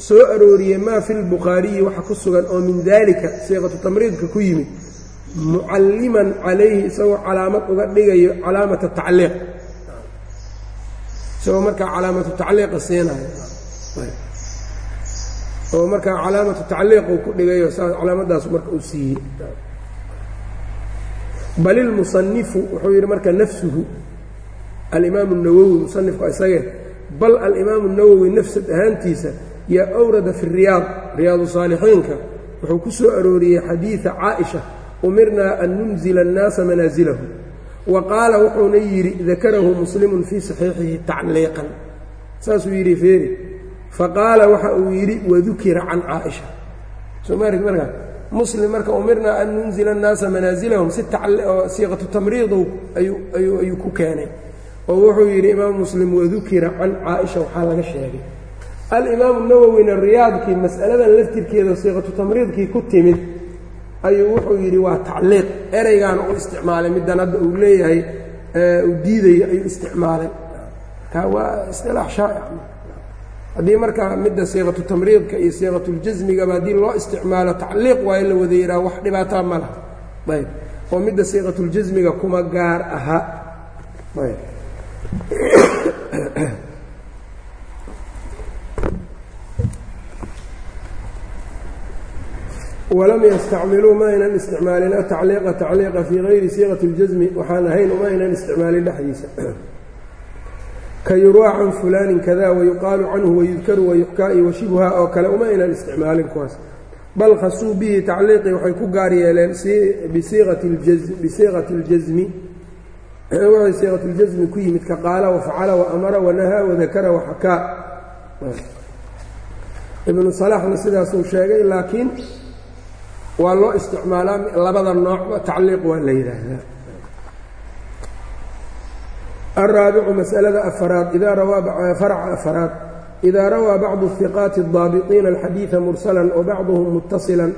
soo arooriyey maa fi lbukhaariyi waxa ku sugan oo min daalika siiqatu tamriidka ku yimid mucalliman calayhi isagoo calaamad uga dhigayo calaamata tacliiq isagoo markaa calaamatu tacliiqa siinayo oo markaa calaamatu tacliiq uu ku dhigayo saas calaamaddaas marka uu siiyey bal ilmusanifu wuxuu yidhi marka nafsuhu alimaamu الnawowi musanifku isagee bal alimaamu الnawowi nafsad ahaantiisa yaa awrada fi riyaad riyaadu saalixiinka wuxuu ku soo arooriyey xadiida caaئiشha umirnaa an nunzila الnaasa manaasilahum wa qaala wuxuuna yidhi dakarahu muslimun fii saxiixihi tacliiqan. Saasuu yidhi feeri. Fa qaala waxa uu yidhi wadukira can caaisha. Somaarg markaa? Muslim marka umirnaa an nunzila annaasa manaasilahum siiqatu tamriidow ayuu ku keenay. Oo wuxuu yidhi imaam muslim wadukira can caaisha waxaa laga sheegay. Alimaamu nawowina riyaadkii mas'aladan laftirkeeda siiqatu tamriidkii ku timid ayuu wuxuu yidhi waa tacliiq. Ereygaana u isticmaalay middan hadda uu leeyahay uu diidayo ayuu isticmaalay. Taa waa isilaax shaa'ic. Haddii markaa midda siiqatu tamriidka iyo siiqatuljasmigaba haddii loo isticmaalo tacliiq waa in la wada yidhaha wax dhibaataa ma laha. Ayb. Oo midda siiqatuljasmiga kuma gaar aha. Ayb walam yastacmiluu ma aynan isticmaalin atacliiqa tacliiqa fii hayri siiqati اljasmi waxaan ahayn uma aynan isticmaalin dhexdiisa ka yurwaa can fulaanin kada wayuqaalu canhu wayudkaru wayuxkaa iyo washibha oo kale uma aynan isticmaalin kuwaas bal khasuu bihi tacliiqii waxay ku gaar yeeleen bisiiqati اljasmi waxay siiqat اljasmi ku yimid ka qaala wafacala waamara wanahaa wadakara waxakaa ibnu salaxna sidaasuu sheegay laakiin waa loo isticmaalaa labada noocba tacliiq waa la yidhaahdaa alraabicu masalada afaraad idaa faraca afaraad idaa rawaa bacdu اhiqaati اdaabiqiina alxadiida mursalan wa bacduhum muttasilan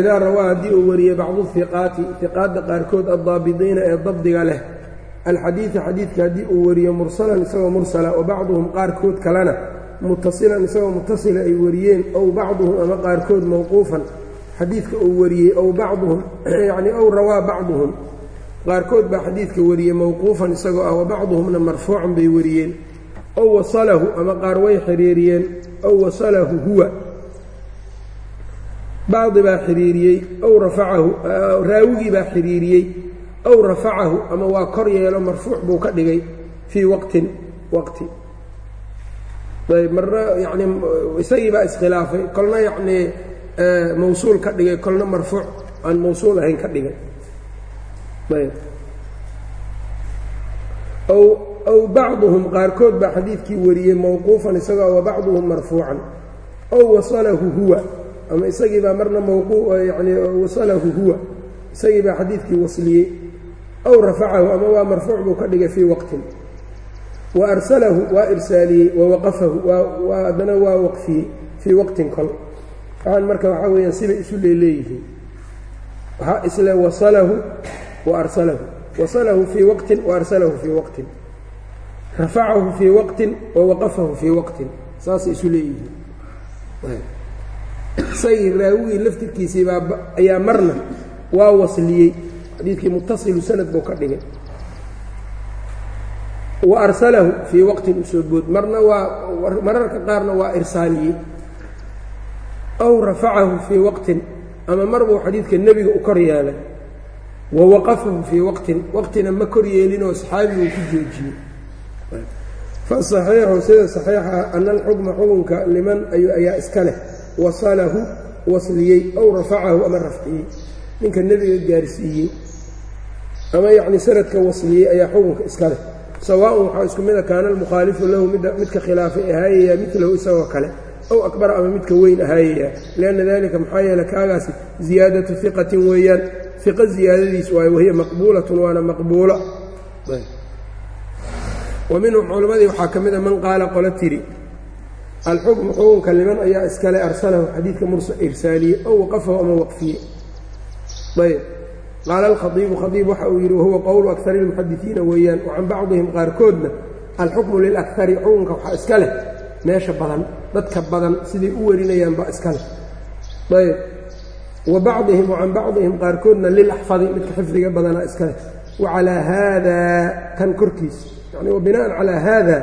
idaa rawaa haddii uu wariyey bacdu hiqaati hiqaadda qaarkood addaabitiina ee dabdiga leh alxadiida xadiidka haddii uu wariyo mursalan isagoo mursala wa bacduhum qaarkood kalena muttasilan isagoo muttasila ay wariyeen ow bacduhum ama qaarkood mowquufan xadiidka uu wariyey ow bacduhum yacnii ow rawaa bacduhum. Qaarkood baa xadiidka wariyey mowquufan isagoo ah wabacduhumna marfuucan bay wariyeen. Ow wasalahu ama qaar way xiriiriyeen ow wasalahu huwa. Bacdi baa xiriiriyey ow rafacahu raawigii baa xiriiriyey ow rafacahu ama waa kor yeelo marfuuc buu ka dhigay fii waqtin waqti. Ayb marna yacnii isagii baa iskhilaafay. Kolna yacnii mawsuul ka dhigay kolna marfuuc aan mawsuul ahayn ka dhigay. Ayb. Ow ow bacduhum qaarkood baa xadiidkii wariyey mowquufan isagoo wa marfuucan. Ow wasalahu huwa ama isagii baa marna mawquyani wasalahu huwa isagii baa xadiidkii wasliyey. Ow rafacahu ama waa marfuuc buu ka dhigay fii waqtin. Wa arsalahu waa irsaaliyey wa waqafahu waa haddana waa waqfiyey fii waqtin kol waxaan marka waxaa weeyaan sibay isu leeleeyihiin. Waxaa isle wasalahu wa arsalahu. Wasalahu fii waqtin wa arsalahu fii waqtin. Rafacahu fii waqtin wa waqafahu fii waqtin. Saasay isu leeyihiin. Isagii raawigii laftirkiisii baa ayaa marna waa wasliyey. Xadiidkii muttasilu sanad buu ka dhigay. Wa arsalahu fii waqtin u soo bood. Marna waa mararka qaarna waa irsaaliyey ow rafacahu fii waqtin ama mar buu xadiidka nebiga u kor yeelay wa waqafahu fii waqtin waqtina ma kor yeelinoo saxaabigu ku joojiyey. Fasaxiixu sida saxiixa ana alxukma xukunka liman ayaa iska leh wasalahu wasliyey ow rafacahu ama rafciyey. Ninka nebiga gaarsiiyey ama yacni sanadka wasliyey ayaa xukunka iska leh. Sawaaءun waxaa isku mida kaana almukhaalifu lahu midka khilaafay ahaayaya milahu isagoo kale ow akbara ama midka weyn ahaayaya lianna dalika maxaa yeele kaagaasi ziyaadatu iqatin weeyaan. Iqa ziyaadadiis waayo wahiya maqbuulatun waana maqbuula wa minhum culammadii waxaa ka mida man qaala qolo tiri alxukmu xukunka liman ayaa iskale arsalahu xadiidka mursa irsaaliye ow waqafahu ama waqfiye. Ayb. Qaala alkhaiibu khaiib waxa uu yidhi wahuwa qowlu akari اlmuxadisiina weeyaan wa bacdihim qaarkoodna alxukmu lilakari xukunka waxaa iska leh meesha badan dadka badan siday u warinayaan baa iska leh ayb. Wa bacdihim can bacdihim qaarkoodna lilaxfadi midka xifdiga badanaa iska leh wa calaa haadaa kan korkiis. Yani wa bina'an calaa haada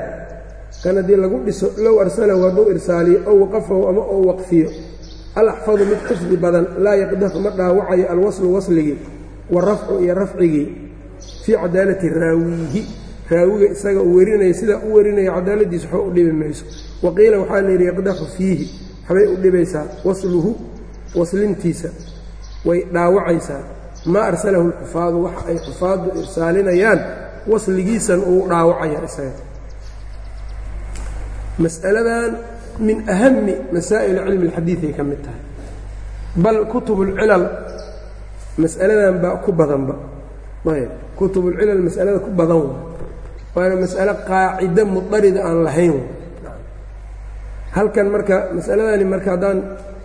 kan haddii lagu dhiso low arsalahu hadduu irsaaliyo ow waqafahu ama ou waqfiyo. Alaxfadu mid xifdi badan laa yaqdaxu ma dhaawacayo alwaslu wasligii warafcu iyo rafcigii fii cadaalati raawiyihi raawiga isaga uu werinaya sidaa u warinaya cadaaladiis waxba u dhibi mayso waqiila waxaa la yidhi yaqdaxu fiihi waxbay u dhibaysaa wasluhu waslintiisa way dhaawacaysaa maa arsalahu lxufaadu waxa ay xufaaddu irsaalinayaan wasligiisan uu dhaawacaya isaga mas'aladan min ahami masaa'il cilmi اlxadiiday ka mid tahay bal kutub اlcilal mas'aladan baa ku badanba ayb kutub اlcilal mas'alada ku badan wa waana mas'alo qaacide mudarida aan lahayn halkan marka mas'aladani marka haddaan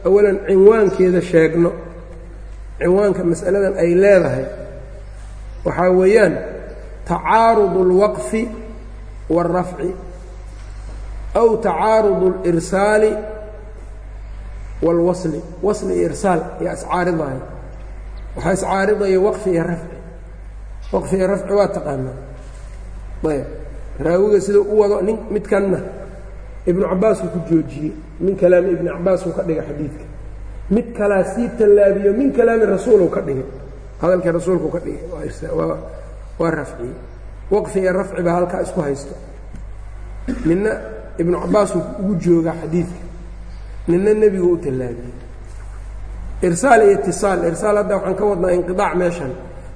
awalan cinwaankeeda sheegno cinwaanka mas'aladan ay leedahay waxaa weeyaan tacaarud اlwaqfi wاlrafci aw tacaarud اlirsaali wاlwasli wasli iyo irsaal yaa iscaaridaya waxaa iscaaridaya waqfi iyo rafci waqfi iyo rafci waa taqaanaa ayb. Raawiga sida u wado nin midkanna ibnu cabaasuu ku joojiyey. Min kalaami ibni cabaasuu ka dhigay xadiidka. Mid kalaa sii tallaabiyo min kalaami rasuulu ka dhigay. Hadalkii rasuulku ka dhigay waa rafciyey waqfi iyo rafci baa halkaa isku haysto. Ninna ibnu cabaasuu ugu joogaa xadiidka. Ninna nebigu u tallaabiyey irsaal iyo itisaal. Irsaal hadda waxaan ka wadnaa inqiaac meeshan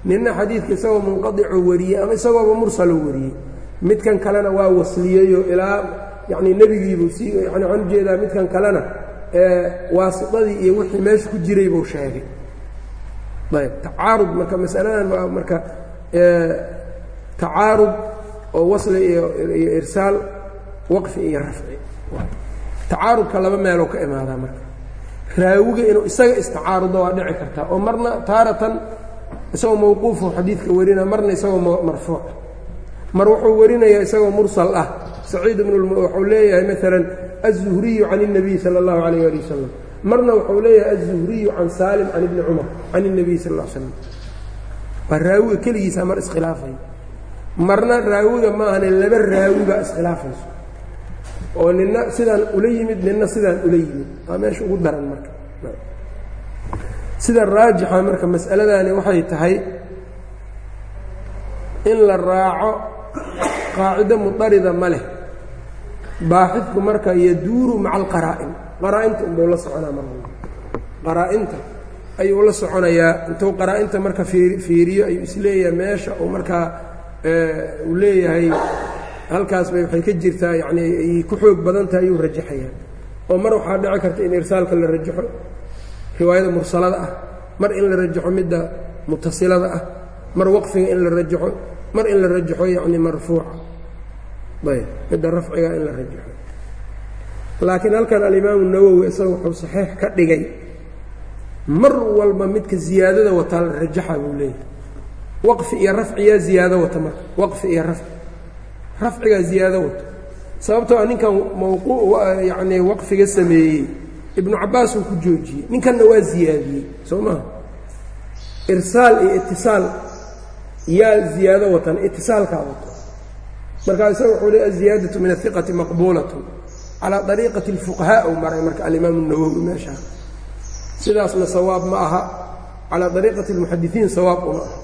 ninna xadiidka isagoo munqadicoo wariyey ama isagooba mursaloo wariyey. Midkan kalena waa wasliyeyo ilaa yacnii nebigiibuu sii yani waxaan u jeedaa midkan kalena waasidadii iyo wixii meesha ku jiray buu sheegay. Ayb tacaarud marka masaladan waa marka tacaarud oo wasli iyo iyo irsaal waqfi iyo rafci. Tacaarudka laba meeloo ka imaadaa marka. Raawiga inuu isaga istacaarudo waa dhici kartaa oo marna taaratan isagoo mawquufu xadiidka warina marna isagoo marfuuc mar wuxuu warinayaa isagoo mursal ah saciid ibn wuxuu leeyahay maalan aلzuhriyu can الnabiy salى اllahu alayh ali wasalam marna wuxuu leeyahay aلzuhriyu can saalim can ibni cumar can الnabiy sal ا slam waa raawiga keligiisa mar iskhilaafay marna raawiga maahane laba raawi baa iskhilaafayso oo nina sidaan ula yimid nina sidaan ula yimid waa meesha ugu daran marka sida raajixa marka mas'aladani waxay tahay in la raaco qaacido mudarida ma leh. Baaxidku marka yaduuru maca alqaraa'in qaraa-inta unbuu la soconaa mar qaraa-inta ayuu la soconayaa. Intuu qaraa-inta marka fiir fiiriyo ayuu is leeyahay meesha uu markaa uu leeyahay. Halkaas bay waxay ka jirtaa yacni ay ku xoog badan tahay ayuu rajaxayaa. Oo mar waxaa dhici karta in irsaalka la rajaxo riwaayada mursalada ah mar in la rajaxo midda mutasilada ah mar waqfiga in la rajaxo mar in la rajaxo yacni marfuuca ayb midda rafciga in la rajaxo. Laakiin halkan alimaamu nawowi isaga wuxuu saxiix ka dhigay mar walba midka ziyaadada wataa la rajaxa buu leeyahay. Waqfi iyo rafciyaa ziyaado wata marka waqfi iyo rafci. Rafcigaa ziyaado wato sababtoo a ninkan mawqu yacni waqfiga sameeyey ibnu cabaas uu ku joojiyey. Ninkanna waa ziyaadiyey soo maha irsaal iyo itisaal yaa ziyaado watan itisaalkaa wato markaa isaga wuxuu le aziyaadatu min ahiqati maqbuulatun calaa ariiqati اlfuqahaa u maray marka alimaamu nawowi meeshaa sidaasna sawaab ma aha calaa ariiqati اlmuxadisiin sawaab uma aha.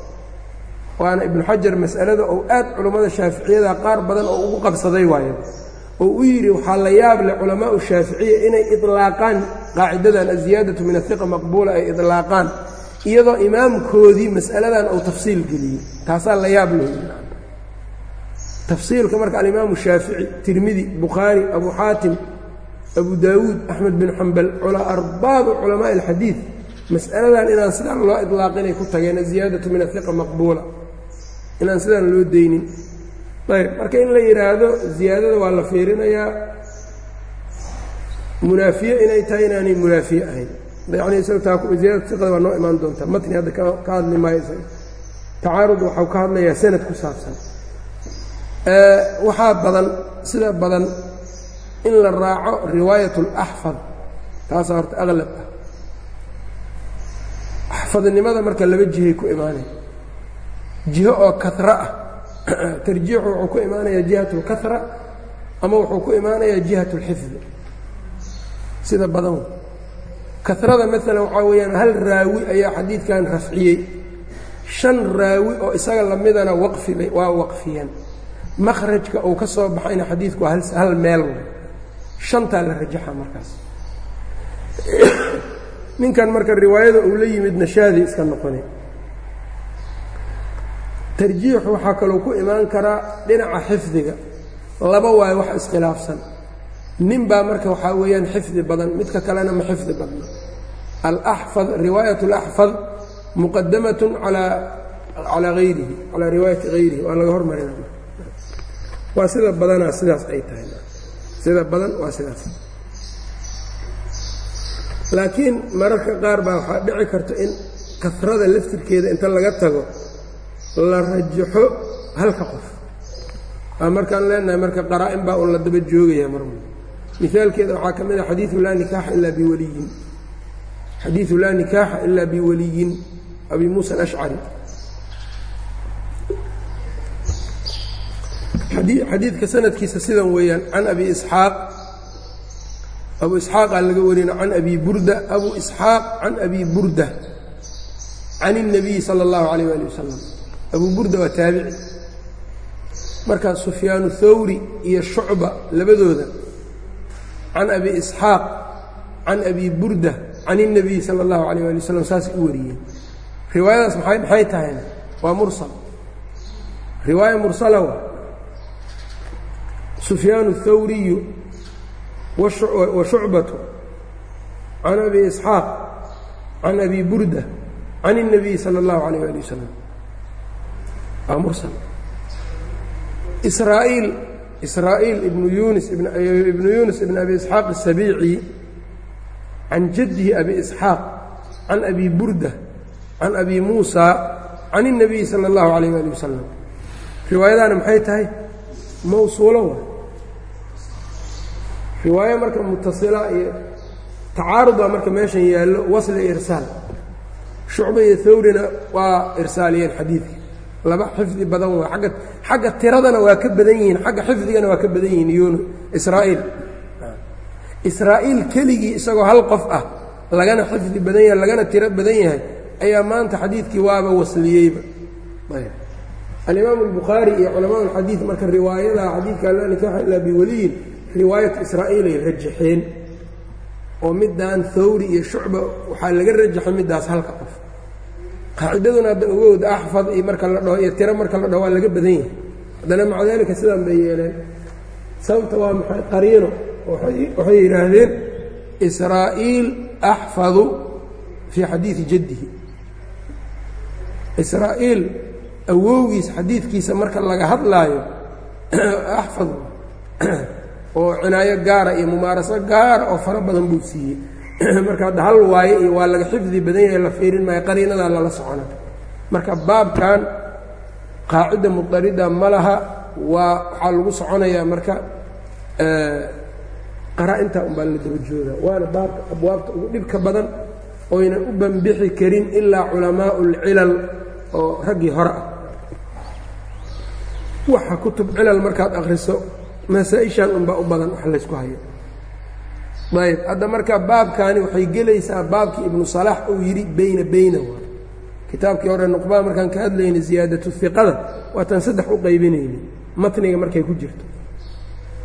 Waana ibnu xajar mas'alada oo aad culammada shaaficiyada qaar badan oo ugu qabsaday waayo oo u yidhi waxaa la yaab leh culamaau shaaficiya inay idlaaqaan qaacidadan aziyaadatu min ahiqa maqbuula ay idlaaqaan iyadoo imaamkoodii mas'aladan uu tafsiil geliyey. Taasaa la yaab leh. Tafsiilka marka alimaamu shaafici tirmidi bukhaari abu xaatim abu daawuud axmed bin xambal arbaabu culamaaءi اlxadiid mas'aladan inaan sidaan loo idlaaqinay ku tageen aziyaadatu min ahiqa maqbuula. Inaan sidaan loo deynin ayb marka in la yidhaahdo ziyaadada waa la fiirinayaa. Munaafiye inay tahay inaanay munaafiye ahayn. Yani waa noo imaan doontaa matni hadda ka hadli maayo tacaarud waxau ka hadlayaa sanad ku saabsan. Waxaa badan sida badan in la raaco riwaayat اlaxfad taasaa horta aqlab ah. Axfadnimada marka laba jihay ku imaanay. Jiho oo katra ah tarjiixu wuxuu ku imaanayaa jihat اlkahra ama wuxuu ku imaanayaa jihat اlxifdi sida badan. Karada maalan waxaa weeyaan hal raawi ayaa xadiidkan rafciyey. Shan raawi oo isaga lamidana waqfi waa waqfiyeen. Makhrajka uu ka soo baxayna xadiidku hal meel way shantaa la rajaxa markaas. Ninkan marka riwaayada uu la yimid nashaadi iska noqonay tarjiixu waxaa kaloo ku imaan karaa dhinaca xifdiga. Laba waayo wax iskhilaafsan. Nin baa marka waxaa weeyaan xifdi badan midka kalena ma xifdi badna. Alaxfad riwaayat اlaxfad muqadamat alaa calaa hayrihi calaa riwaayati hayrihi waa laga hormarina waa sida badanaa sidaas ay tahay. Sida badan waa sidaas. Laakiin mararka qaar baa waxaa dhici karta in kasrada laftirkeeda inta laga tago la rajaxo halka qof aa markaan leenahay marka qaraa-in baa un la daba joogaya mar mihaalkeeda waxaa ka mid a xadiiu laa nikaaxa ilaa biwaliyin xadiiu laa nikaaxa ilaa biwaliyin abi muusa alashcari xadiidka sanadkiisa sidan weeyaan can abi isxaaq abu isxaaqaa laga warina can abi burda abu isxaaq can abi burda can الnabiyi salى اllahu alayh ali wasalam abu burda waa taabici markaa sufyaanu thawri iyo shucba labadooda can abi isxaaq can abi burda can الnabiyi salى اllahu alayh ali wasalam saasay u wariyeen riwaayadaas maxay tahayna waa mursal riwaaya mursala wa sufyaan الthawriyu wa shucbatu can abi isxaaq can abi burda can الnabiyi salى اllahu alayh ali wasalam waa mursal israa'iil israa'iil ibnu yunis ibnu yunis ibn abi isxaaq الsabiici can jaddihi abi isxaaq can abi burda can abi muusa can الnabiyi salى اllahu alayh ali wasalam riwaayadaana maxay tahay mawsuulo wa riwaayo marka mutasila iyo tacaarud baa marka meeshan yaallo wasli irsaal shucba iyo thawrina waa irsaaliyeen xadiidka laba xifdi badan agga xagga tiradana waa ka badan yihiin xagga xifdigana waa ka badan yihiin yun israa'iil. Israa'iil keligii isagoo hal qof ah lagana xifdi badan yahay lagana tiro badan yahay ayaa maanta xadiidkii waaba wasliyeyba alimaamu albukhaari iyo culamaa alxadiid marka riwaayada xadiidka laa nikaaxa ilaa biwaliyin riwaayat israa'iil ay rajaxeen oo middan thawri iyo shucba waxaa laga rajaxay middaas halka qof qaacidaduna hadda ogowda axfad iyo marka la dhaho iyo tiro marka la dhaho waa laga badan yahay. Haddana maca daalika sidaan bay yeeleen. Sababta waa maxay? Qariino. Waxay yidhaahdeen israa'iil axfadu fii xadiidi jaddihi. Israa'iil awowgiis xadiidkiisa marka laga hadlaayo axfad oo cinaayo gaara iyo mumaaraso gaara oo fara badan buu siiyey marka hadda hal waaye iyo waa laga xifdi badan yahay la fiirin maayo qariinadaa lala socona marka baabkan qaacida mudarida ma laha waa waxaa lagu soconayaa marka qaraa-intaa unbaa la daba jooga waana baabka abwaabta ugu dhibka badan oynan u banbixi karin ilaa culamaau اlcilal oo raggii hore ah. Waxa kutub cilal markaad akhriso masaa-ishan unbaa u badan wax laysku hayo ayb hadda marka baabkaani waxay gelaysaa baabkii ibnu salaax uu yidhi beyna beyna waa. Kitaabkii hore nuqbaa markaan ka hadlayna ziyaadatu hiqada waataan saddex u qaybinayni matniga markay ku jirto.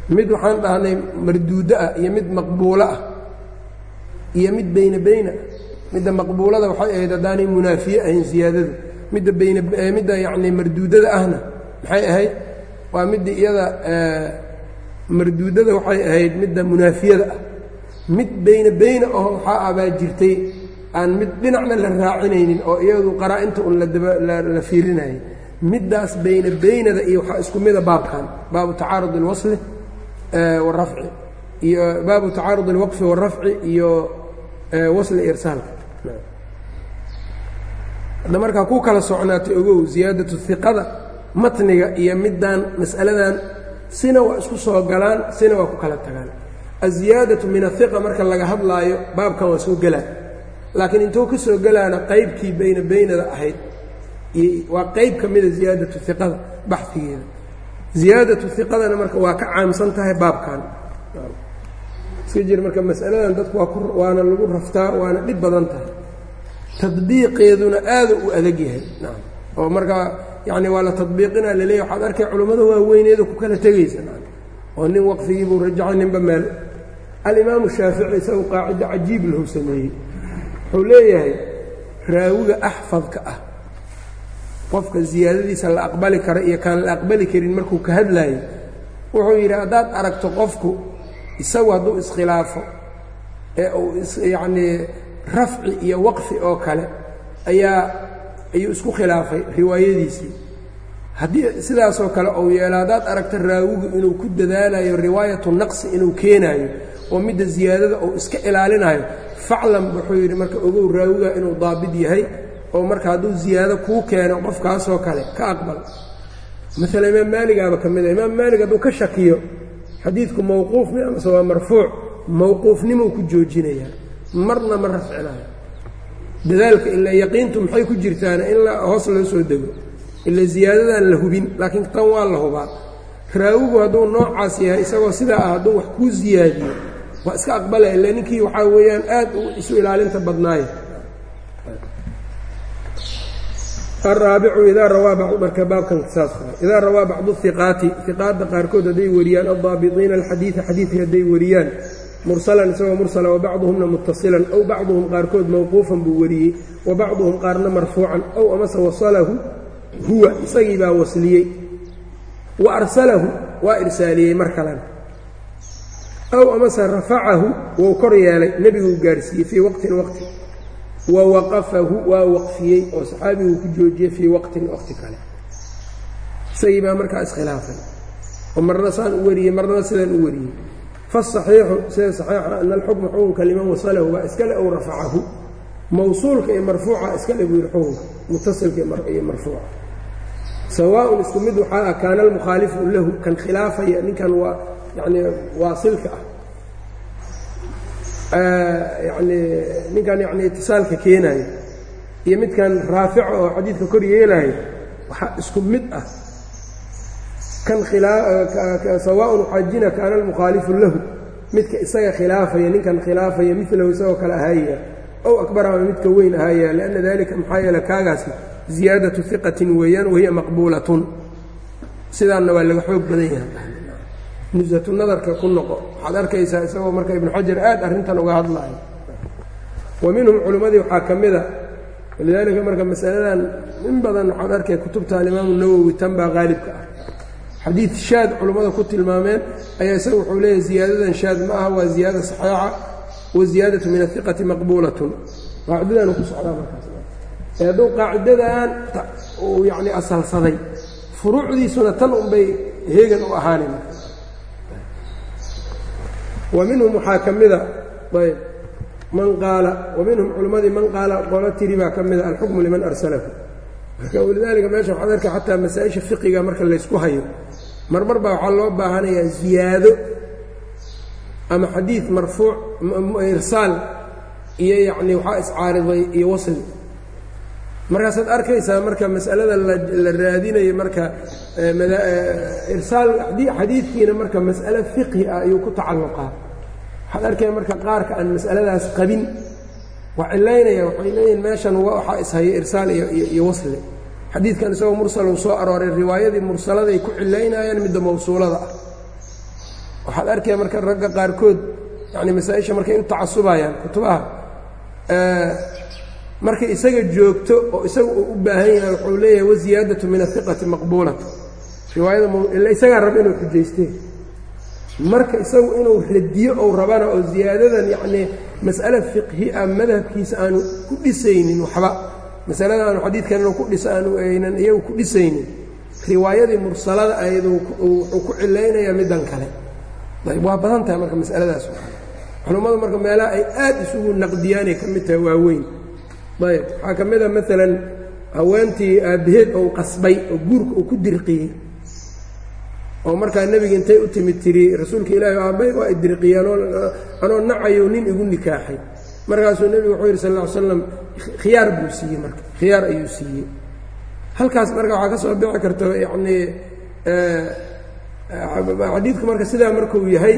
Mid waxaan dhahnay marduudo ah iyo mid maqbuulo ah iyo mid beyna beyna midda maqbuulada waxay ahayd haddaanay munaafiye ahayn ziyaadadu. Midda beyna midda yacni marduudada ahna maxay ahayd? Waa midda iyada marduudada waxay ahayd midda munaafiyada ah mid beyna beyna oo waxaa abaa jirtay aan mid dhinacna la raacinaynin oo iyadu qaraa-inta un la fiirinayay middaas beyna beynada iyo waxaa isku mida baabkan baabu tacaarud اlwasli warafci iyo baabu tacaarud اlwaqfi wاrafci iyo wasli irsaalka hadda markaa ku kala socnaatay ogow ziyaadatu hiqada matniga iyo middan mas'aladan sina waa isku soo galaan sina waa ku kala tagaan aziyaadatu min ahiqa marka laga hadlaayo baabkan waa soo gelaa laakiin intuu ka soo gelaana qaybtii beyna beynada ahayd waa qeyb ka mida ziyaadatu iqada baxigeeda ziyaadatu iqadana marka waa ka caamsan tahay baabkan. Iska jir marka masaladan dadku waa ku waana lagu raftaa waana dhib badan tahay. Tadbiiqeeduna aada u adag yahay. Nacam oo markaa yacni waa la tadbiiqinaa laleeyahy waxaad arkay culummada waaweyneeda ku kala tegaysa. Oo nin waqfigii buu rajacay ninba meel alimaamu shaafici isagu qaacido cajiib lahu sameeyey. Wuxuu leeyahay raawiga axfadka ah. Qofka ziyaadadiisa la aqbali kara iyo kaan la aqbali karin markuu ka hadlaayo wuxuu yidhi haddaad aragto qofku isagu hadduu iskhilaafo ee uu yacnii rafci iyo waqfi oo kale ayaa ayuu isku khilaafay riwaayadiisii. Haddii sidaasoo kale uu yeelo haddaad aragto raawigu inuu ku dadaalayo riwaayatu naqsi inuu keenaayo oo midda ziyaadada uu iska ilaalinayo. Faclam wuxuu yidhi marka ogow raawiga inuu daabid yahay oo marka hadduu ziyaado kuu keeno qofkaasoo kale ka aqbal. Maala imaam maaligaaba ka mida imaam maalig hadduu ka shakiyo xadiidku mawquuf mi amase waa marfuuc mawquufnimuu ku joojinayaa. Marna ma rafcinayo. Dadaalka ilaa yaqiintu maxay ku jirtaana in hoos loo soo dego ila ziyaadadan la hubin laakiin tan waa la hubaa. Raawigu hadduu noocaas yahay isagoo sidaa ah hadduu wax kuu ziyaadiyo waa iska aqbalaya illa ninkii waxaa weeyaan aad u isu ilaalinta badnaayo araabicu idaa rawaa marka baabkan saas idaa rawaa bacdu iqaati iqaadda qaarkood hadday wariyaan addaabitiina alxadiida xadiidka hadday wariyaan mursalan isagoo mursala wabacduhumna muttasilan ow bacduhum qaarkood mawquufan buu wariyey wa qaarna marfuucan ow amase wasalahu huwa isagii baa wasliyey. Wa arsalahu waa irsaaliyey mar kalena ow amase rafacahu wou kor yeelay nebiguu gaarsiiyey fii waqtin waqti. Wa waqafahu waa waqfiyey oo saxaabiguu ku joojiyey fii waqtin waqti kale. Isagii baa markaa iskhilaafay. Oo marna saan u wariyey marnaba sidaan u wariyey. Fasaxiixu sida saxiixa ana alxukma xukunka liman wasalahu baa iskale ow rafacahu. Mawsuulka iyo marfuuca iskale buu yihi xukunka mutasilka iyo marfuuca sawaaun isku mid waxaa ah kaana almukhaalifu lahu kan khilaafaya ninkan waa yani waasilka ah. Yani ninkan yani itisaalka keenayo iyo midkan raafica oo xadiidka kor yeelayo waxaa isku mid ah. Kan sawaaun xaajina kaana almukhaalifu lahu midka isaga khilaafaya ninkan khilaafaya milahu isagoo kale ahaaya ow akbar ama midka weyn ahaaya lianna dalika maxaa yeele kaagaasi ziyaadatu iqatin weeyaan wahiya maqbuulatun. Sidaanna waa laga xoog badan yahay. Nusatu nadarka ku noqo. Waxaad arkaysaa isagoo marka ibnu xajar aad arrintan uga hadlaayo. Wa minhum culimmadii waxaa ka mida walidaalika marka masaladan in badan waxaad arkay kutubta alimaamu nawowi tan baa qaalibka ah. Xadiid shaad culummada ku tilmaameen ayaa isaga wuxuu leeyahay ziyaadadan shaad ma aha waa ziyaada saxiixa wa ziyaadatu min ahiqati maqbuulatun. Qaacidadaanu ku socdaa markaas hadduu qaacidadan uu yacni asalsaday. Furuucdiisuna tan unbay heegan u ahaanay wa minhum waxaa ka mida ayb man qaala wa minhum culimmadii man qaala qolo tiri baa ka mida alxukmu liman arsalahu marka walidaalika meesha waxaad arka xataa masaa-isha fiqiga marka laysku hayo. Marmar baa waxaa loo baahanayaa ziyaado ama xadiid marfuuc irsaal iyo yacni waxaa iscaariday iyo wasli markaasaad arkaysaa marka mas'alada la raadinayo marka irsaal xadiidkiina marka mas'alo fiqhi ah ayuu ku tacalluqaa. Waxaad arkaya marka qaarka aan mas'aladaas qabin waa cilaynaya waxay leeyihiin meeshan waxaa ishaya irsaal iyo wasli. Xadiidkan isagoo mursal uu soo arooray riwaayadii mursaladay ku cilaynayaan midda mawsuulada. Ah waxaad arkaya marka ragga qaarkood yani masaa-isha markay u tacasubayaan kutubaha markay isaga joogto oo isaga uu u baahan yahay wuxuu leeyahay waziyaadatu min ahiqati maqbuulatu riwaayada isagaa raba inuu xujaystee. Marka isagu inuu radiyo ou rabana oo ziyaadadan yacnii mas'ale fiqhi ah madhabkiisa aanu ku dhisaynin waxba. Masalada aanu xadiidkan inuu ku dhisa aanu aynan iyagu ku dhisaynin. Riwaayadii mursalada ayadu wuxuu ku cilaynayaa middan kale. Ayb waa badan tahay marka masaladaas. Culummadu marka meelaha ay aad isugu naqdiyaanay ka mid tahay waaweyn ayb waxaa ka mid a maalan haweentii aabbaheed ou qasbay oo guurka uu ku dirqiyey oo markaa nebiga intay u timid tiri rasuulka ilaahi aabbay waa idirqiyeen anoo nacayo nin igu nikaaxay. Markaasuu nebigu wuxuu yidhi sal ll ly slam khiyaar buu siiyey marka khiyaar ayuu siiyey. Halkaas marka waxaa ka soo bixi karta yacnii xadiidku marka sidaa markuu yahay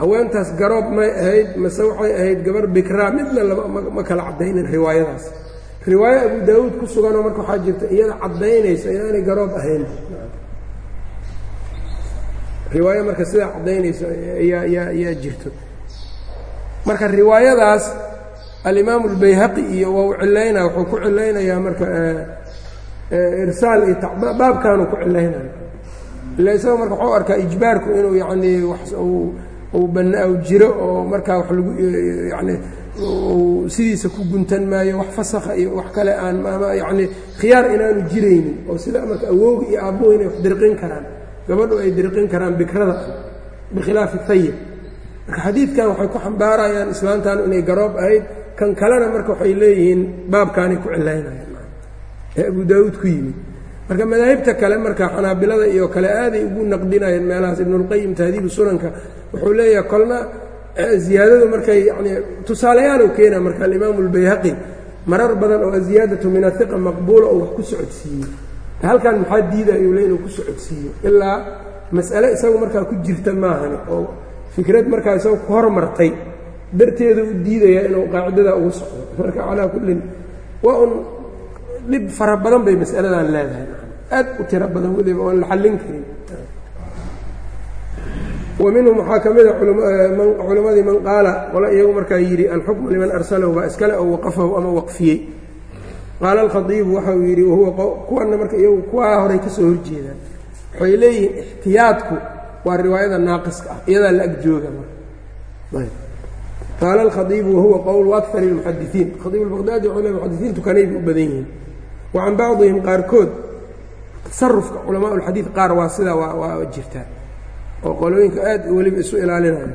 haweentaas garoob may ahayd mase waxay ahayd gabar bikraa midna ma kala caddaynin riwaayadaas. Riwaayo abu daawuud ku suganoo marka waxaa jirta iyada caddaynaysa inaanay garoob ahayn. Riwaayo marka sidaa caddaynaysa yaa yaa yaa jirto. Marka riwaayadaas alimaamu albayhaqi iyo waa u cilaynaya wuxuu ku cilaynayaa marka irsaal iyo baabkaanuu ku cilaynaya ila isaga marka waxuu arkaa ijbaarku inuu yacnii wax uu bana jiro oo markaa wax lagu yacni sidiisa ku guntan maayo wax fasakha iyo wax kale aan yacni khiyaar inaanu jiraynin oo sida marka awooga iyo aabbuhu inay wax dirqin karaan gabadhu ay dirqin karaan bikrada bikhilaafi hayib marka xadiidkan waxay ku xambaarayaan islaantan inay garoob ahayd kan kalena marka waxay leeyihiin baabkaanay ku cilaynayaan ee abu daawuud ku yimid marka madaahibta kale marka xanaabilada iyo kale aaday ugu naqdinayeen meelahaas ibnulqayim tahdiibu sunanka wuxuu leeyahay kolna ziyaadadu markay yani tusaalayaal keena marka alimaamu albayhaqi marar badan oo aziyaadatu min ahiqa maqbuula oo wax ku socodsiiyey. Halkan maxaa diida ayuu le inuu ku socodsiiyo ilaa mas'ale isagu markaa ku jirta maahan oo fikrad markaa isaga ku hormartay. Darteeda u diidaya inuu qaacidada ugu socdo. Marka calaa kullin waa un dhib fara badan bay mas'aladan leedahay. Aad u tiro badan weliba oon la xallin karin. Wa minhum waxaa ka mida culimmadii man qaala qolo iyagu markaa yidhi alxukmu liman arsalahu baa iskale oo waqafahu ama waqfiyey. Qaala alkhadiibu waxa uu yidhi wahuwa kuwana marka iyagu kuwaa horay ka soo horjeedaan waxay leeyihiin ixtiyaadku waa riwaayada naaqiska ah iyadaa la ag jooga marka qaala alkhadiibu wahuwa qowlu akar اlmuxadisiin khadiib albaqdaadi wuxuu le muxadisiintu kanay bay u badan yihiin wa can bacdihim qaarkood tasarufka culamaa ulxadiid qaar waa sidaa waa jirtaa oo qolooyinka aad weliba isu ilaalinaya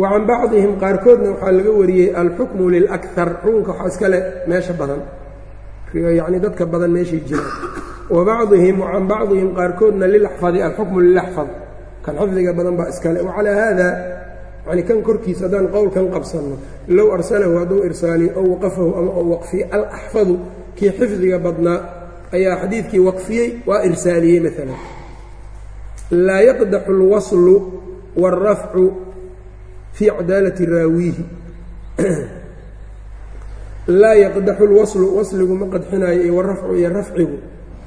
wa can bacdihim qaarkoodna waxaa laga wariyey alxukmu lilakar xukunka waxaa iskale meesha badan. Yacni dadka badan meeshay jiraan. Wa bacdihim wa can bacdihim qaarkoodna lilaxfadi alxukmu lilaxfad kan xifdiga badan baa iskale wacalaa haada yani kan korkiisa haddaan qowlkan qabsanno low arsalahu hadduu irsaaliyo ow waqafahu ama ou waqfiye alaxfadu kii xifdiga badnaa ayaa xadiidkii waqfiyey waa irsaaliyey maalan laa yaqdaxu اlwaslu wاlrafcu fii cadaalati raawiihi. Laa yaqdaxu lwaslu wasligu ma qadxinaayo iyo warafcu iyo rafcigu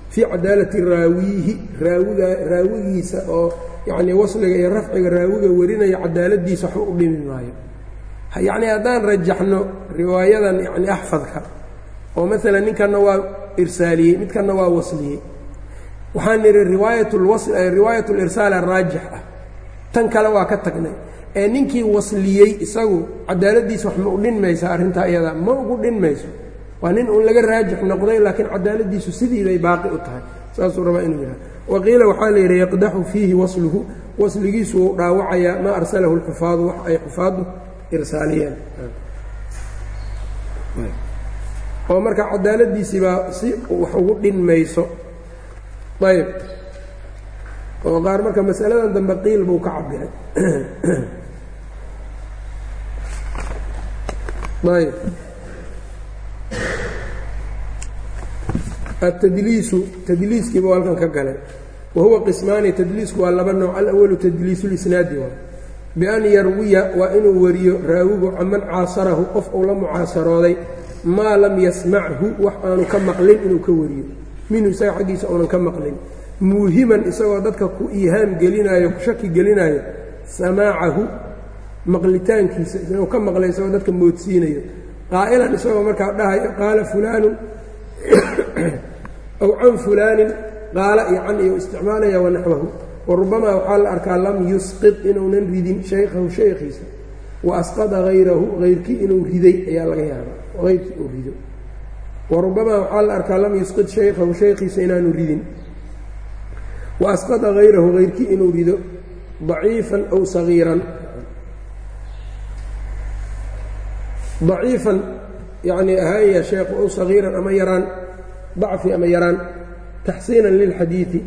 fii cadaalati raawiihi raawiga raawigiisa oo yacnii wasliga iyo rafciga raawiga warinaya cadaaladiisa waxba u dhimi maayo. Yacnii haddaan rajaxno riwaayadan yacni axfadka oo maalan ninkanna waa irsaaliyey midkanna waa wasliyey waxaan nidhi riwaayat lirsaala raajix ah tan kale waa ka tagnay. Ee ninkii wasliyey isagu cadaaladiisa wax ma u dhin maysa arrintaa iyada ma ugu dhin mayso. Waa nin uun laga raajix noqday laakiin cadaaladiisu sidiibay baaqi u tahay. Saasuu rabaa inuu yidhaha waqiila waxaa la yidhi yaqdaxu fiihi wasluhu wasligiisu wuu dhaawacayaa maa arsalahu lxufaadu wax ay xufaaddu irsaaliyeen. Oo marka cadaaladiisiibaa si wax ugu dhin mayso. Ayb oo qaar marka masaladan dambe qiil buu ka cabiray ayb atadliisu tadliiskiiba halkan ka galay. Wa huwa qismaani tadliisku waa laba nooc. Alawalu tadliisulisnaadi waa. Bian yarwiya waa inuu wariyo raawigu caman caasarahu qof uu la mucaasarooday maa lam yasmachu wax aanu ka maqlin inuu ka wariyo. Minhu isaga xaggiisa uunan ka maqlin. Muuhiman isagoo dadka ku iihaam gelinaayo ku shaki gelinaayo samaacahu maqlitaankiisa inuu ka maqlay isagoo dadka moodsiinayo. Qaa'ilan isagoo markaa dhahayo qaala fulaanu aw can fulaanin qaala iyo can iyo isticmaalaya wanaxwahu wa rubamaa waxaa la arkaa lam yusqid inuunan ridin shaykhahu shaykhiisa wa asqada hayrahu hayrkii inuu riday ayaa laga yaabaa hayrkii uu rido wa rubamaa waxaa la arkaa lam yusqid shaykhahu shaykhiisa inaanu ridin wa asqada hayrahu hayrkii inuu rido daciifan aw sagiiran daciifan yacnii ahaaya sheekhu aw sagiiran ama yaraan dacfi ama yaraan taxsiinan lilxadiidi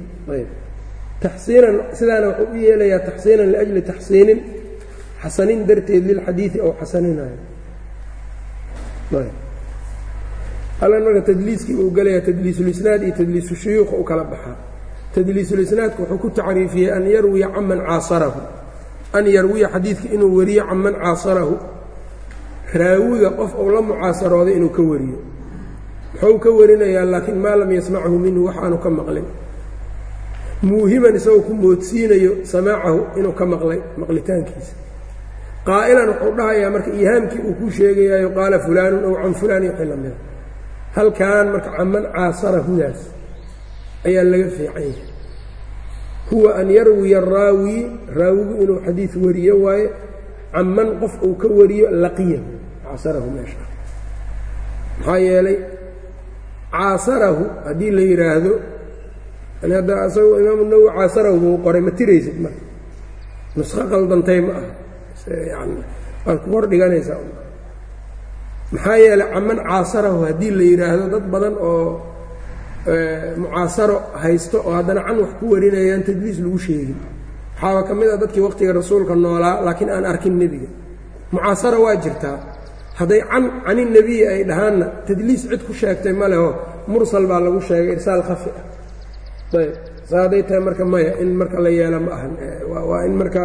taxsiinan sidaana wuxuu u yeelayaa taxsiinan liajli taxsiinin xasanin darteed lilxadiidi ou xasaninayo hallan marka tadliiskii uu gelayaa tadliisulisnaad iyo tadliisu shuyuuqa u kala baxaa. Tadliisulisnaadku wuxuu ku tacriifiyey an yarwiya canman caasarahu an yarwiya xadiidka inuu wariyo canman caasarahu raawiga qof uu la mucaasarooday inuu ka wariyo muxuu ka warinayaa laakiin maa lam yasmachu minhu waxaanu ka maqlin. Muuhiman isagoo ku moodsiinayo samaacahu inuu ka maqlay maqlitaankiisa. Qaa'ilan wuxuu dhahayaa marka ihaamkii uu ku sheegayaayo qaala fulaanun ow can fulaan iyo wixii lamida halkan marka caman caasara hudaas ayaa laga fiican huwa an yarwiya araawi raawigu inuu xadiid wariyo waaye caman qof uu ka wariyo laqiyahu caasarahu meesha. Maxaa yeelay caasarahu haddii la yidhaahdo hadda asagoo imaamu nawowi caasarahu buu qoray ma tiraysid marka nusqo qaldantay ma aha. Yani waad ku hor dhiganaysaa maxaa yeelay caman caasarahu haddii la yidhaahdo dad badan oo mucaasaro haysto oo haddana can wax ku warinayaan tadliis lagu sheegin. Waxaaba ka mid a dadkii waqtiga rasuulka noolaa laakiin aan arkin nebiga. Mucaasaro waa jirtaa hadday can caninebiyi ay dhahaanna tadliis cid ku sheegtay ma leho mursal baa lagu sheegay irsaal khafi ah. Ayb saa hadday tahay marka maya in marka la yeelo ma ahan. Waa in marka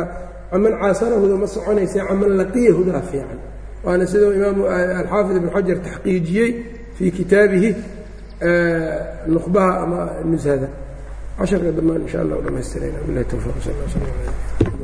caman caasarahuda ma soconaysa caman laqiyahudaa fiican. Waana siduu imaamu alxaafid ibn xajar taxqiijiyey fii kitaabihi nuqbaha ama nushada casharka dambaan insha allah u dhamaystirayna bilahi towfiq sal sl